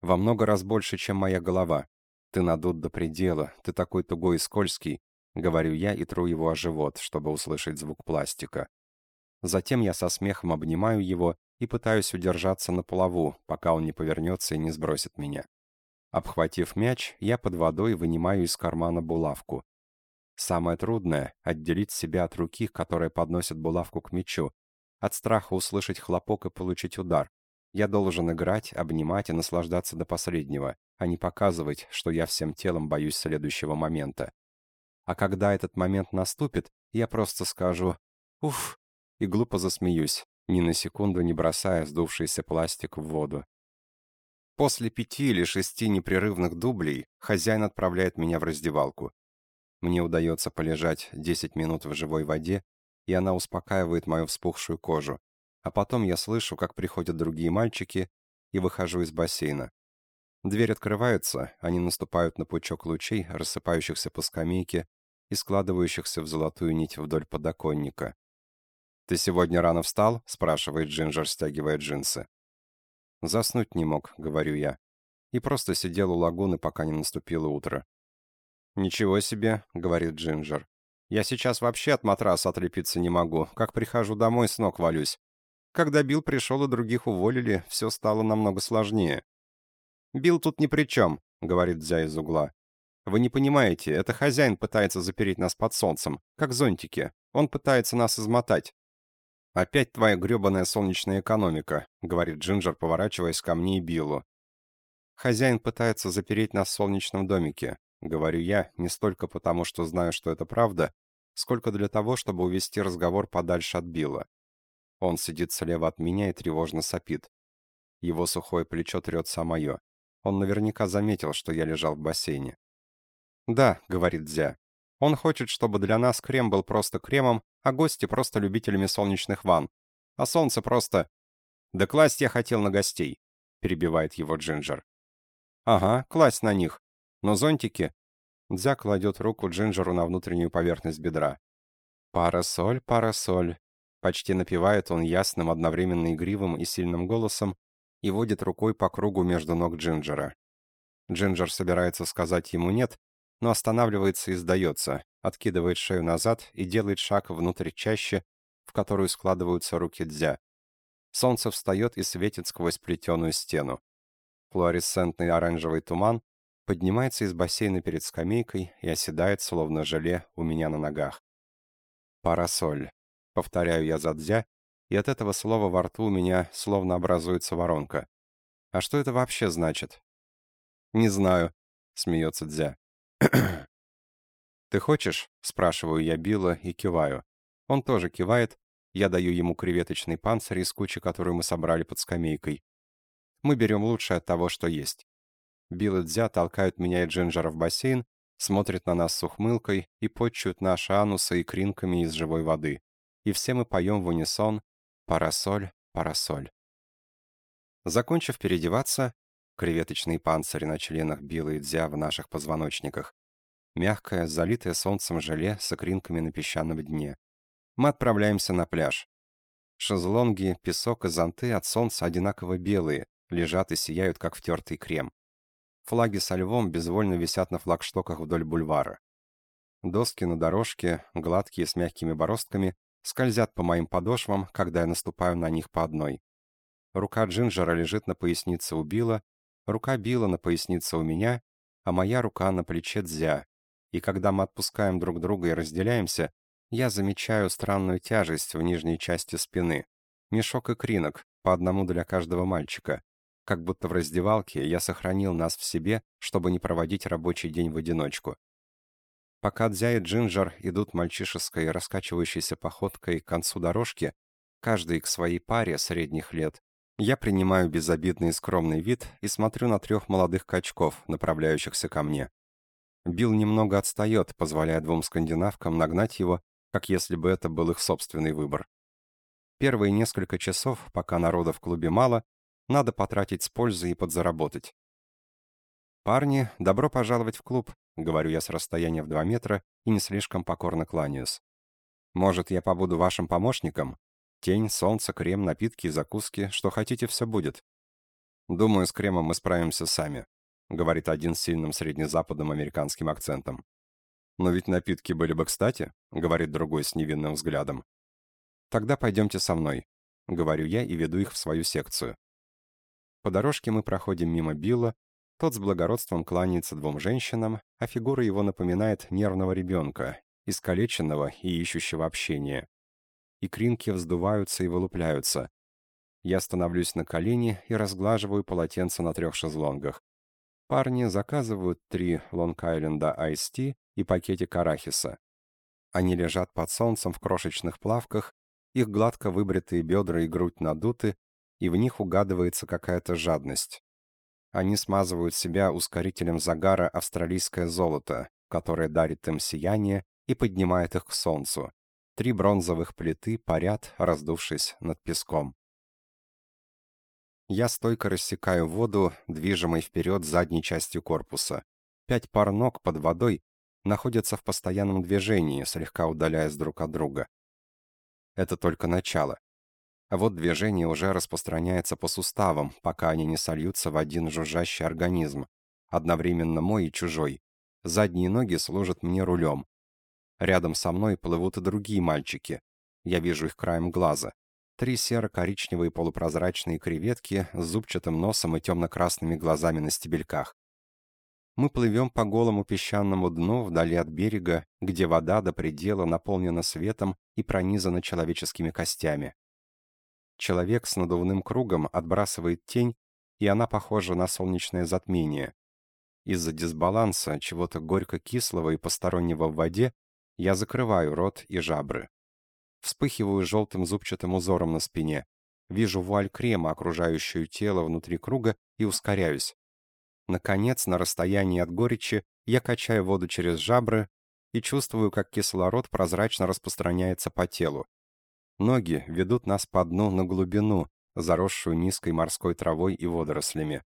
Speaker 1: Во много раз больше, чем моя голова. Ты надут до предела, ты такой тугой и скользкий, — говорю я и тру его о живот, чтобы услышать звук пластика. Затем я со смехом обнимаю его и пытаюсь удержаться на плаву, пока он не повернется и не сбросит меня. Обхватив мяч, я под водой вынимаю из кармана булавку. Самое трудное — отделить себя от руки, которая подносит булавку к мечу, от страха услышать хлопок и получить удар. Я должен играть, обнимать и наслаждаться до последнего, а не показывать, что я всем телом боюсь следующего момента. А когда этот момент наступит, я просто скажу «Уф!» и глупо засмеюсь, ни на секунду не бросая сдувшийся пластик в воду. После пяти или шести непрерывных дублей хозяин отправляет меня в раздевалку. Мне удается полежать 10 минут в живой воде, и она успокаивает мою вспухшую кожу. А потом я слышу, как приходят другие мальчики, и выхожу из бассейна. Дверь открывается, они наступают на пучок лучей, рассыпающихся по скамейке и складывающихся в золотую нить вдоль подоконника. «Ты сегодня рано встал?» — спрашивает Джинджер, стягивая джинсы. «Заснуть не мог», — говорю я. И просто сидел у лагуны, пока не наступило утро. «Ничего себе», — говорит Джинджер. «Я сейчас вообще от матраса отлепиться не могу. Как прихожу домой, с ног валюсь. Когда Билл пришел и других уволили, все стало намного сложнее». «Билл тут ни при чем», — говорит Дзя из угла. «Вы не понимаете, это хозяин пытается запереть нас под солнцем, как зонтики. Он пытается нас измотать». «Опять твоя гребаная солнечная экономика», — говорит Джинджер, поворачиваясь ко мне и Биллу. «Хозяин пытается запереть нас в солнечном домике», — говорю я, не столько потому, что знаю, что это правда, сколько для того, чтобы увести разговор подальше от Билла. Он сидит слева от меня и тревожно сопит. Его сухое плечо трется мое. Он наверняка заметил, что я лежал в бассейне. «Да», — говорит Дзя, — «он хочет, чтобы для нас крем был просто кремом, а гости просто любителями солнечных ванн. А солнце просто... Да класть я хотел на гостей, перебивает его Джинджер. Ага, класть на них. Но зонтики... Дзя кладет руку Джинджеру на внутреннюю поверхность бедра. «Парасоль, парасоль», — почти напевает он ясным, одновременно игривым и сильным голосом и водит рукой по кругу между ног Джинджера. Джинджер собирается сказать ему «нет», но останавливается и сдается, откидывает шею назад и делает шаг внутрь чаще, в которую складываются руки Дзя. Солнце встает и светит сквозь плетеную стену. Флуоресцентный оранжевый туман поднимается из бассейна перед скамейкой и оседает, словно желе, у меня на ногах. «Парасоль», — повторяю я за Дзя, и от этого слова во рту у меня словно образуется воронка. «А что это вообще значит?» «Не знаю», — смеется Дзя. «Ты хочешь?» — спрашиваю я Билла и киваю. Он тоже кивает. Я даю ему креветочный панцирь из кучи, которую мы собрали под скамейкой. Мы берем лучшее от того, что есть. Билл и Дзя толкают меня и Джинджера в бассейн, смотрят на нас с ухмылкой и почуют наши анусы и кринками из живой воды. И все мы поем в унисон «Парасоль, парасоль». Закончив переодеваться, креветочные панцири на членах Билла и Дзя в наших позвоночниках, Мягкое, залитое солнцем желе с икринками на песчаном дне. Мы отправляемся на пляж. Шезлонги, песок и зонты от солнца одинаково белые, лежат и сияют, как втертый крем. Флаги со львом безвольно висят на флагштоках вдоль бульвара. Доски на дорожке, гладкие с мягкими бороздками, скользят по моим подошвам, когда я наступаю на них по одной. Рука Джинджера лежит на пояснице у Билла, рука Билла на пояснице у меня, а моя рука на плече Дзя, и когда мы отпускаем друг друга и разделяемся, я замечаю странную тяжесть в нижней части спины. Мешок и кринок, по одному для каждого мальчика. Как будто в раздевалке я сохранил нас в себе, чтобы не проводить рабочий день в одиночку. Пока Дзя и Джинджер идут мальчишеской раскачивающейся походкой к концу дорожки, каждый к своей паре средних лет, я принимаю безобидный и скромный вид и смотрю на трех молодых качков, направляющихся ко мне. Билл немного отстает, позволяя двум скандинавкам нагнать его, как если бы это был их собственный выбор. Первые несколько часов, пока народа в клубе мало, надо потратить с пользой и подзаработать. «Парни, добро пожаловать в клуб», — говорю я с расстояния в два метра и не слишком покорно кланяюсь. «Может, я побуду вашим помощником? Тень, солнце, крем, напитки и закуски, что хотите, все будет. Думаю, с кремом мы справимся сами говорит один с сильным среднезападным американским акцентом. «Но ведь напитки были бы кстати», — говорит другой с невинным взглядом. «Тогда пойдемте со мной», — говорю я и веду их в свою секцию. По дорожке мы проходим мимо Билла, тот с благородством кланяется двум женщинам, а фигура его напоминает нервного ребенка, искалеченного и ищущего общения. Икринки вздуваются и вылупляются. Я становлюсь на колени и разглаживаю полотенце на трех шезлонгах. Парни заказывают три Лонг-Айленда Tea и пакетик арахиса. Они лежат под солнцем в крошечных плавках, их гладко выбритые бедра и грудь надуты, и в них угадывается какая-то жадность. Они смазывают себя ускорителем загара австралийское золото, которое дарит им сияние и поднимает их к солнцу. Три бронзовых плиты парят, раздувшись над песком. Я стойко рассекаю воду, движимой вперед задней частью корпуса. Пять пар ног под водой находятся в постоянном движении, слегка удаляясь друг от друга. Это только начало. А вот движение уже распространяется по суставам, пока они не сольются в один жужжащий организм, одновременно мой и чужой. Задние ноги служат мне рулем. Рядом со мной плывут и другие мальчики. Я вижу их краем глаза. Три серо-коричневые полупрозрачные креветки с зубчатым носом и темно-красными глазами на стебельках. Мы плывем по голому песчаному дну вдали от берега, где вода до предела наполнена светом и пронизана человеческими костями. Человек с надувным кругом отбрасывает тень, и она похожа на солнечное затмение. Из-за дисбаланса, чего-то горько-кислого и постороннего в воде, я закрываю рот и жабры. Вспыхиваю желтым зубчатым узором на спине. Вижу вуаль крема, окружающую тело внутри круга, и ускоряюсь. Наконец, на расстоянии от горечи, я качаю воду через жабры и чувствую, как кислород прозрачно распространяется по телу. Ноги ведут нас по дну на глубину, заросшую низкой морской травой и водорослями.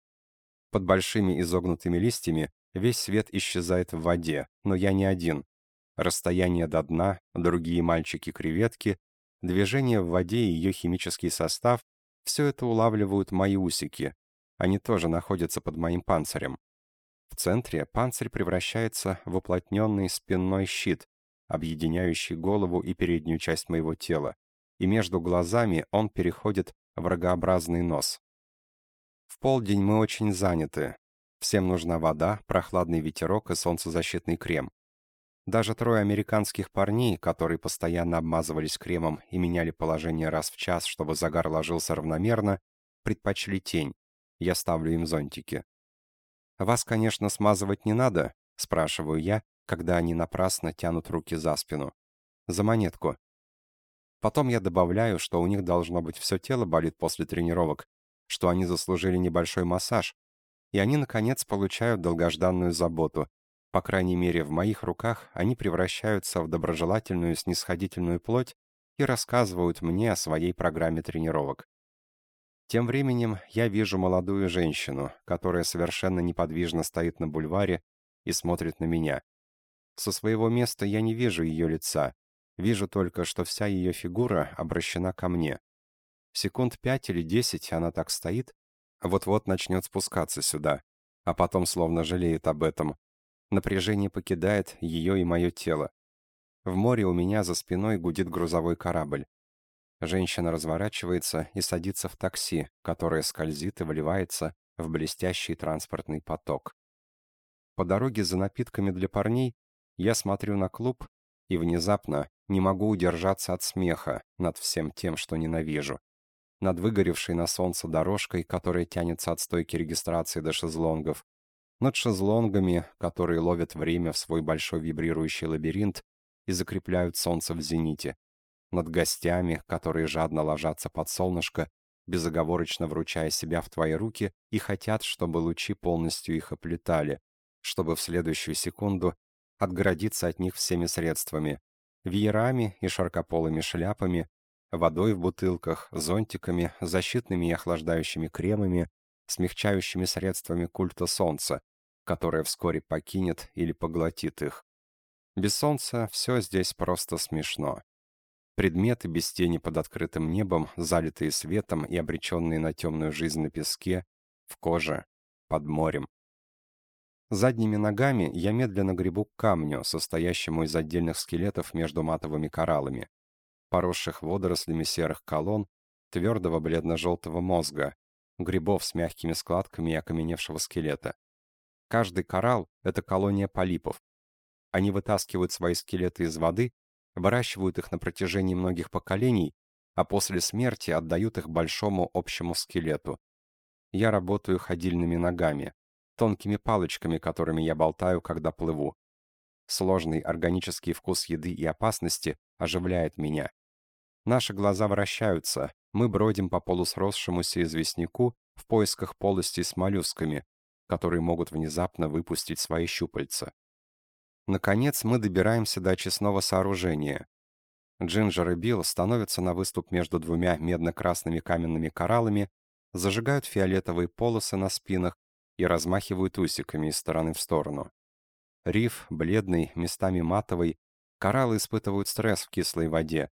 Speaker 1: Под большими изогнутыми листьями весь свет исчезает в воде, но я не один. Расстояние до дна, другие мальчики-креветки, движение в воде и ее химический состав — все это улавливают мои усики, они тоже находятся под моим панцирем. В центре панцирь превращается в уплотненный спинной щит, объединяющий голову и переднюю часть моего тела, и между глазами он переходит в рогообразный нос. В полдень мы очень заняты. Всем нужна вода, прохладный ветерок и солнцезащитный крем. Даже трое американских парней, которые постоянно обмазывались кремом и меняли положение раз в час, чтобы загар ложился равномерно, предпочли тень. Я ставлю им зонтики. «Вас, конечно, смазывать не надо?» — спрашиваю я, когда они напрасно тянут руки за спину. «За монетку». Потом я добавляю, что у них должно быть все тело болит после тренировок, что они заслужили небольшой массаж, и они, наконец, получают долгожданную заботу. По крайней мере, в моих руках они превращаются в доброжелательную снисходительную плоть и рассказывают мне о своей программе тренировок. Тем временем я вижу молодую женщину, которая совершенно неподвижно стоит на бульваре и смотрит на меня. Со своего места я не вижу ее лица, вижу только, что вся ее фигура обращена ко мне. Секунд пять или десять она так стоит, вот-вот начнет спускаться сюда, а потом словно жалеет об этом. Напряжение покидает ее и мое тело. В море у меня за спиной гудит грузовой корабль. Женщина разворачивается и садится в такси, которое скользит и вливается в блестящий транспортный поток. По дороге за напитками для парней я смотрю на клуб и внезапно не могу удержаться от смеха над всем тем, что ненавижу. Над выгоревшей на солнце дорожкой, которая тянется от стойки регистрации до шезлонгов, над шезлонгами, которые ловят время в свой большой вибрирующий лабиринт и закрепляют солнце в зените, над гостями, которые жадно ложатся под солнышко, безоговорочно вручая себя в твои руки и хотят, чтобы лучи полностью их оплетали, чтобы в следующую секунду отгородиться от них всеми средствами, веерами и широкополыми шляпами, водой в бутылках, зонтиками, защитными и охлаждающими кремами, смягчающими средствами культа солнца, которое вскоре покинет или поглотит их. Без солнца все здесь просто смешно. Предметы без тени под открытым небом, залитые светом и обреченные на темную жизнь на песке, в коже, под морем. Задними ногами я медленно гребу к камню, состоящему из отдельных скелетов между матовыми кораллами, поросших водорослями серых колонн, твердого бледно-желтого мозга, грибов с мягкими складками и окаменевшего скелета. Каждый коралл — это колония полипов. Они вытаскивают свои скелеты из воды, выращивают их на протяжении многих поколений, а после смерти отдают их большому общему скелету. Я работаю ходильными ногами, тонкими палочками, которыми я болтаю, когда плыву. Сложный органический вкус еды и опасности оживляет меня. Наши глаза вращаются, мы бродим по полусросшемуся известняку в поисках полостей с моллюсками, которые могут внезапно выпустить свои щупальца. Наконец мы добираемся до очистного сооружения. Джинджер и Билл становятся на выступ между двумя медно-красными каменными кораллами, зажигают фиолетовые полосы на спинах и размахивают усиками из стороны в сторону. Риф, бледный, местами матовый, кораллы испытывают стресс в кислой воде.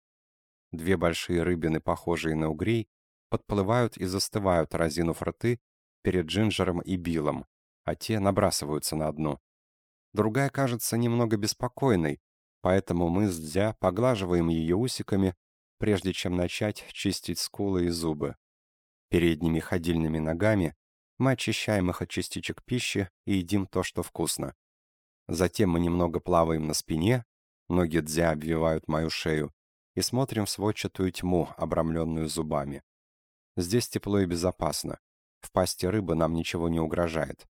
Speaker 1: Две большие рыбины, похожие на угрей, подплывают и застывают, разинув рты, перед Джинджером и Биллом, а те набрасываются на одну. Другая кажется немного беспокойной, поэтому мы с Дзя поглаживаем ее усиками, прежде чем начать чистить скулы и зубы. Передними ходильными ногами мы очищаем их от частичек пищи и едим то, что вкусно. Затем мы немного плаваем на спине, ноги Дзя обвивают мою шею, и смотрим в сводчатую тьму, обрамленную зубами. Здесь тепло и безопасно. В пасти рыбы нам ничего не угрожает.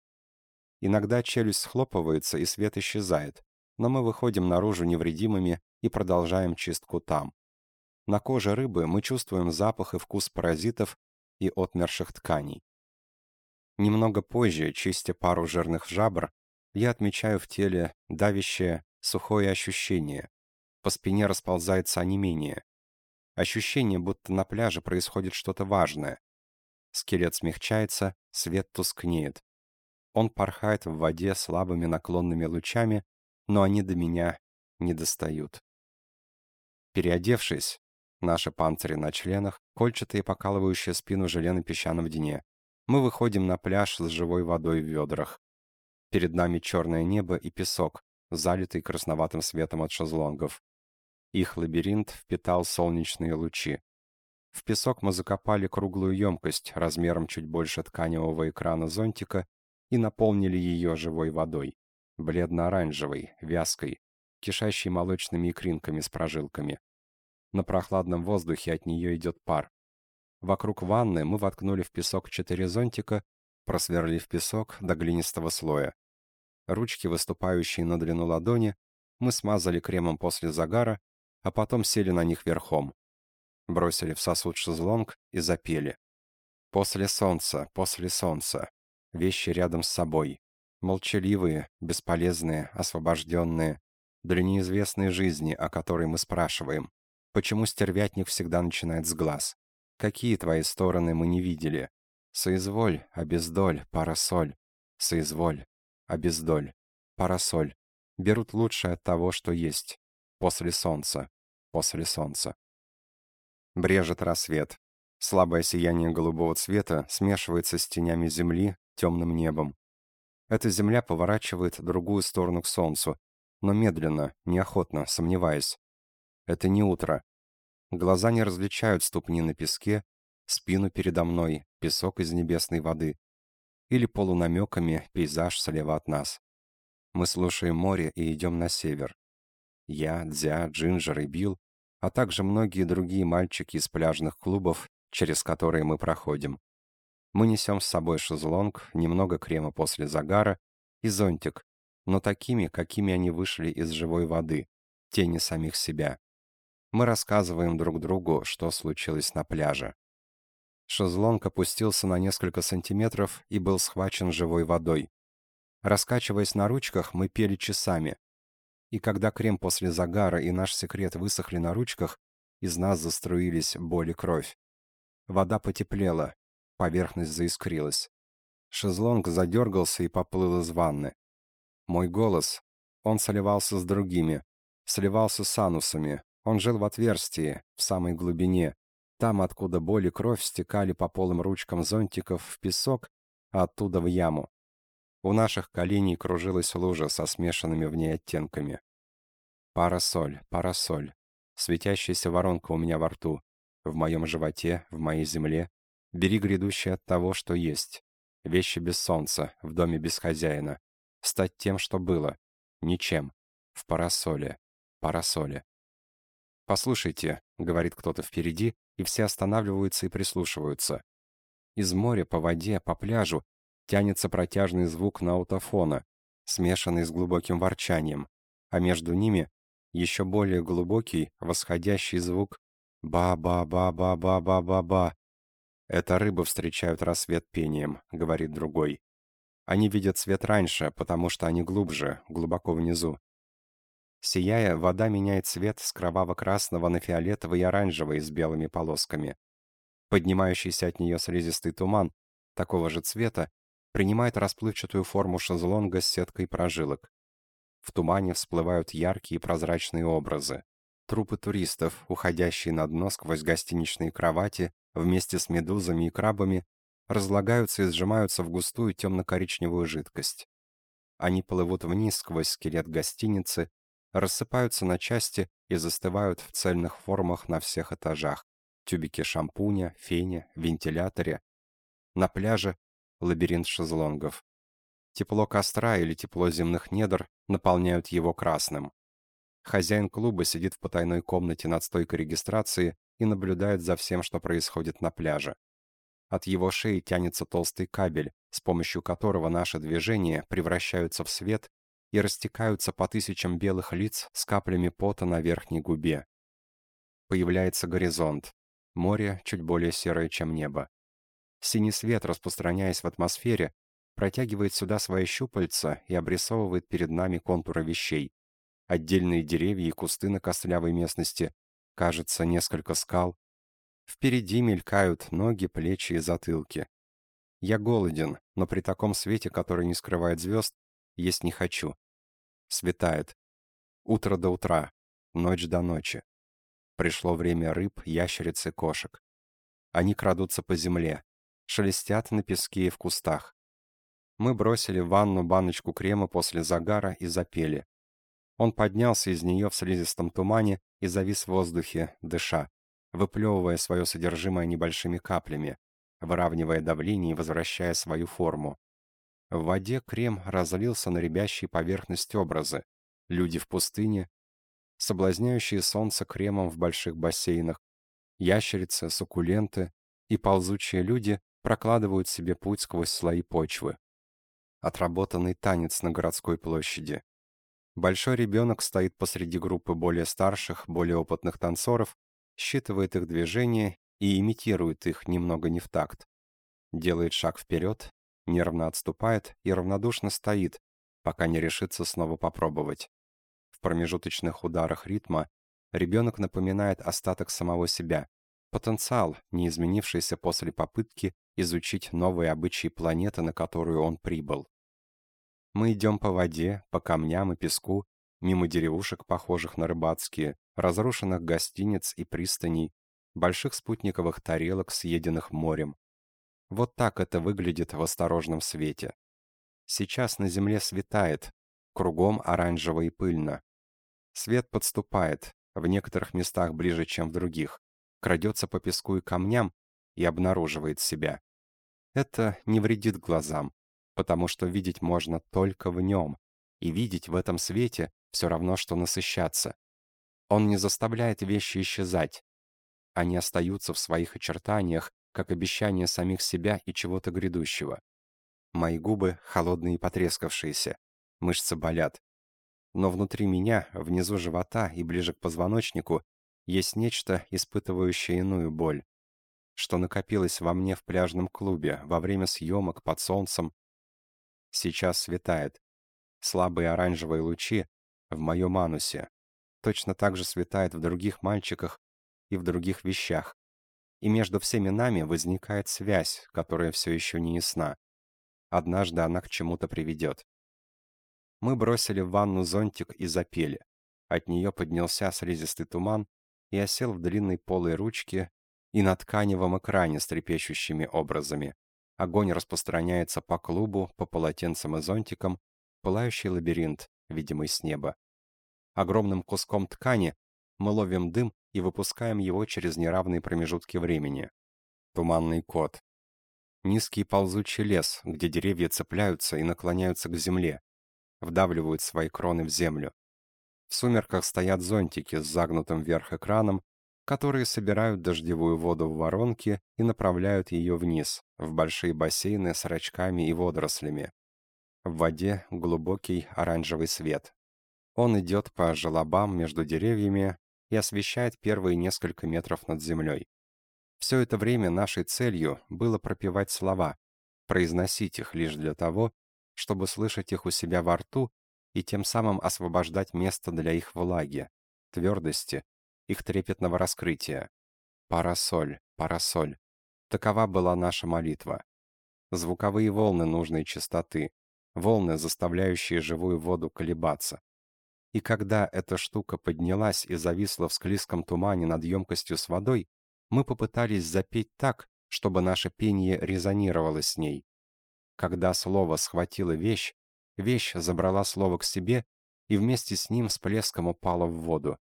Speaker 1: Иногда челюсть схлопывается и свет исчезает, но мы выходим наружу невредимыми и продолжаем чистку там. На коже рыбы мы чувствуем запах и вкус паразитов и отмерших тканей. Немного позже, чистя пару жирных жабр, я отмечаю в теле давящее, сухое ощущение. По спине расползается онемение. Ощущение, будто на пляже происходит что-то важное. Скелет смягчается, свет тускнеет. Он порхает в воде слабыми наклонными лучами, но они до меня не достают. Переодевшись, наши панцири на членах, кольчатые покалывающие спину желе на песчаном дне, мы выходим на пляж с живой водой в ведрах. Перед нами черное небо и песок, залитый красноватым светом от шезлонгов. Их лабиринт впитал солнечные лучи. В песок мы закопали круглую емкость размером чуть больше тканевого экрана зонтика и наполнили ее живой водой, бледно-оранжевой, вязкой, кишащей молочными икринками с прожилками. На прохладном воздухе от нее идет пар. Вокруг ванны мы воткнули в песок четыре зонтика, просверлив песок до глинистого слоя. Ручки, выступающие на длину ладони, мы смазали кремом после загара, а потом сели на них верхом. Бросили в сосуд шезлонг и запели. «После солнца, после солнца, вещи рядом с собой. Молчаливые, бесполезные, освобожденные. Для неизвестной жизни, о которой мы спрашиваем. Почему стервятник всегда начинает с глаз? Какие твои стороны мы не видели? Соизволь, обездоль, парасоль. Соизволь, обездоль, парасоль. Берут лучшее от того, что есть. После солнца, после солнца. Брежет рассвет. Слабое сияние голубого цвета смешивается с тенями земли, темным небом. Эта земля поворачивает другую сторону к солнцу, но медленно, неохотно, сомневаясь. Это не утро. Глаза не различают ступни на песке, спину передо мной, песок из небесной воды. Или полунамеками пейзаж слева от нас. Мы слушаем море и идем на север. Я, Дзя, Джинджер и Билл, а также многие другие мальчики из пляжных клубов, через которые мы проходим. Мы несем с собой шезлонг, немного крема после загара и зонтик, но такими, какими они вышли из живой воды, тени самих себя. Мы рассказываем друг другу, что случилось на пляже. Шезлонг опустился на несколько сантиметров и был схвачен живой водой. Раскачиваясь на ручках, мы пели часами. И когда крем после загара и наш секрет высохли на ручках, из нас заструились боль и кровь. Вода потеплела, Поверхность заискрилась. Шезлонг задергался и поплыл из ванны. Мой голос. Он соливался с другими. Сливался с анусами. Он жил в отверстии, в самой глубине. Там, откуда боль и кровь стекали по полым ручкам зонтиков в песок, а оттуда в яму. У наших коленей кружилась лужа со смешанными в ней оттенками. Парасоль, парасоль. Светящаяся воронка у меня во рту. В моем животе, в моей земле, Бери грядущее от того, что есть. Вещи без солнца, в доме без хозяина. Стать тем, что было. Ничем. в парасоле, парасоле. «Послушайте», — говорит кто-то впереди, и все останавливаются и прислушиваются. Из моря по воде, по пляжу тянется протяжный звук наутофона, смешанный с глубоким ворчанием, а между ними еще более глубокий, восходящий звук «ба-ба-ба-ба-ба-ба-ба-ба». «Это рыбы встречают рассвет пением», — говорит другой. Они видят свет раньше, потому что они глубже, глубоко внизу. Сияя, вода меняет цвет с кроваво-красного на фиолетовый и оранжевый с белыми полосками. Поднимающийся от нее слизистый туман, такого же цвета, принимает расплывчатую форму шезлонга с сеткой прожилок. В тумане всплывают яркие прозрачные образы. Трупы туристов, уходящие на дно сквозь гостиничные кровати, вместе с медузами и крабами, разлагаются и сжимаются в густую темно-коричневую жидкость. Они плывут вниз сквозь скелет гостиницы, рассыпаются на части и застывают в цельных формах на всех этажах. Тюбики шампуня, фене, вентиляторе. На пляже лабиринт шезлонгов. Тепло костра или тепло земных недр наполняют его красным. Хозяин клуба сидит в потайной комнате над стойкой регистрации и наблюдает за всем, что происходит на пляже. От его шеи тянется толстый кабель, с помощью которого наши движения превращаются в свет и растекаются по тысячам белых лиц с каплями пота на верхней губе. Появляется горизонт. Море чуть более серое, чем небо. Синий свет, распространяясь в атмосфере, протягивает сюда свои щупальца и обрисовывает перед нами контуры вещей. Отдельные деревья и кусты на костлявой местности, кажется, несколько скал. Впереди мелькают ноги, плечи и затылки. Я голоден, но при таком свете, который не скрывает звезд, есть не хочу. Светает. Утро до утра, ночь до ночи. Пришло время рыб, ящериц и кошек. Они крадутся по земле, шелестят на песке и в кустах. Мы бросили в ванну баночку крема после загара и запели. Он поднялся из нее в слизистом тумане и завис в воздухе, дыша, выплевывая свое содержимое небольшими каплями, выравнивая давление и возвращая свою форму. В воде крем разлился на рябящие поверхность образы. Люди в пустыне, соблазняющие солнце кремом в больших бассейнах, ящерицы, суккуленты и ползучие люди прокладывают себе путь сквозь слои почвы. Отработанный танец на городской площади. Большой ребенок стоит посреди группы более старших, более опытных танцоров, считывает их движения и имитирует их немного не в такт. Делает шаг вперед, нервно отступает и равнодушно стоит, пока не решится снова попробовать. В промежуточных ударах ритма ребенок напоминает остаток самого себя, потенциал, не изменившийся после попытки изучить новые обычаи планеты, на которую он прибыл. Мы идем по воде, по камням и песку, мимо деревушек, похожих на рыбацкие, разрушенных гостиниц и пристаней, больших спутниковых тарелок, съеденных морем, вот так это выглядит в осторожном свете. Сейчас на земле светает, кругом оранжево и пыльно. Свет подступает, в некоторых местах ближе, чем в других, крадется по песку и камням и обнаруживает себя. Это не вредит глазам, потому что видеть можно только в нем, и видеть в этом свете все равно, что насыщаться. Он не заставляет вещи исчезать. Они остаются в своих очертаниях, как обещание самих себя и чего-то грядущего. Мои губы холодные и потрескавшиеся, мышцы болят. Но внутри меня, внизу живота и ближе к позвоночнику, есть нечто, испытывающее иную боль, что накопилось во мне в пляжном клубе во время съемок под солнцем. Сейчас светает. Слабые оранжевые лучи в моем анусе. Точно так же светает в других мальчиках и в других вещах и между всеми нами возникает связь, которая все еще не ясна. Однажды она к чему-то приведет. Мы бросили в ванну зонтик и запели. От нее поднялся слизистый туман и осел в длинной полой ручке и на тканевом экране с трепещущими образами. Огонь распространяется по клубу, по полотенцам и зонтикам, пылающий лабиринт, видимый с неба. Огромным куском ткани мы ловим дым и выпускаем его через неравные промежутки времени. Туманный кот. Низкий ползучий лес, где деревья цепляются и наклоняются к земле, вдавливают свои кроны в землю. В сумерках стоят зонтики с загнутым вверх экраном, которые собирают дождевую воду в воронки и направляют ее вниз, в большие бассейны с рачками и водорослями. В воде глубокий оранжевый свет. Он идет по желобам между деревьями и освещает первые несколько метров над землей. Все это время нашей целью было пропевать слова, произносить их лишь для того, чтобы слышать их у себя во рту и тем самым освобождать место для их влаги, твердости, их трепетного раскрытия. Парасоль, парасоль. Такова была наша молитва. Звуковые волны нужной частоты, волны, заставляющие живую воду колебаться. И когда эта штука поднялась и зависла в склизком тумане над емкостью с водой, мы попытались запеть так, чтобы наше пение резонировало с ней. Когда слово схватило вещь, вещь забрала слово к себе и вместе с ним с плеском упала в воду.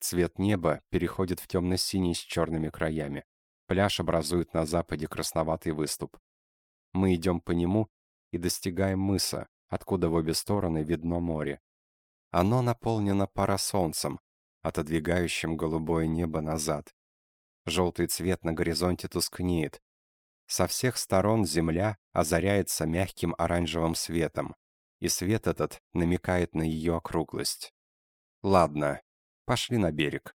Speaker 1: Цвет неба переходит в темно-синий с черными краями. Пляж образует на западе красноватый выступ. Мы идем по нему и достигаем мыса, откуда в обе стороны видно море. Оно наполнено парасолнцем, отодвигающим голубое небо назад. Желтый цвет на горизонте тускнеет. Со всех сторон земля озаряется мягким оранжевым светом, и свет этот намекает на ее округлость. Ладно, пошли на берег.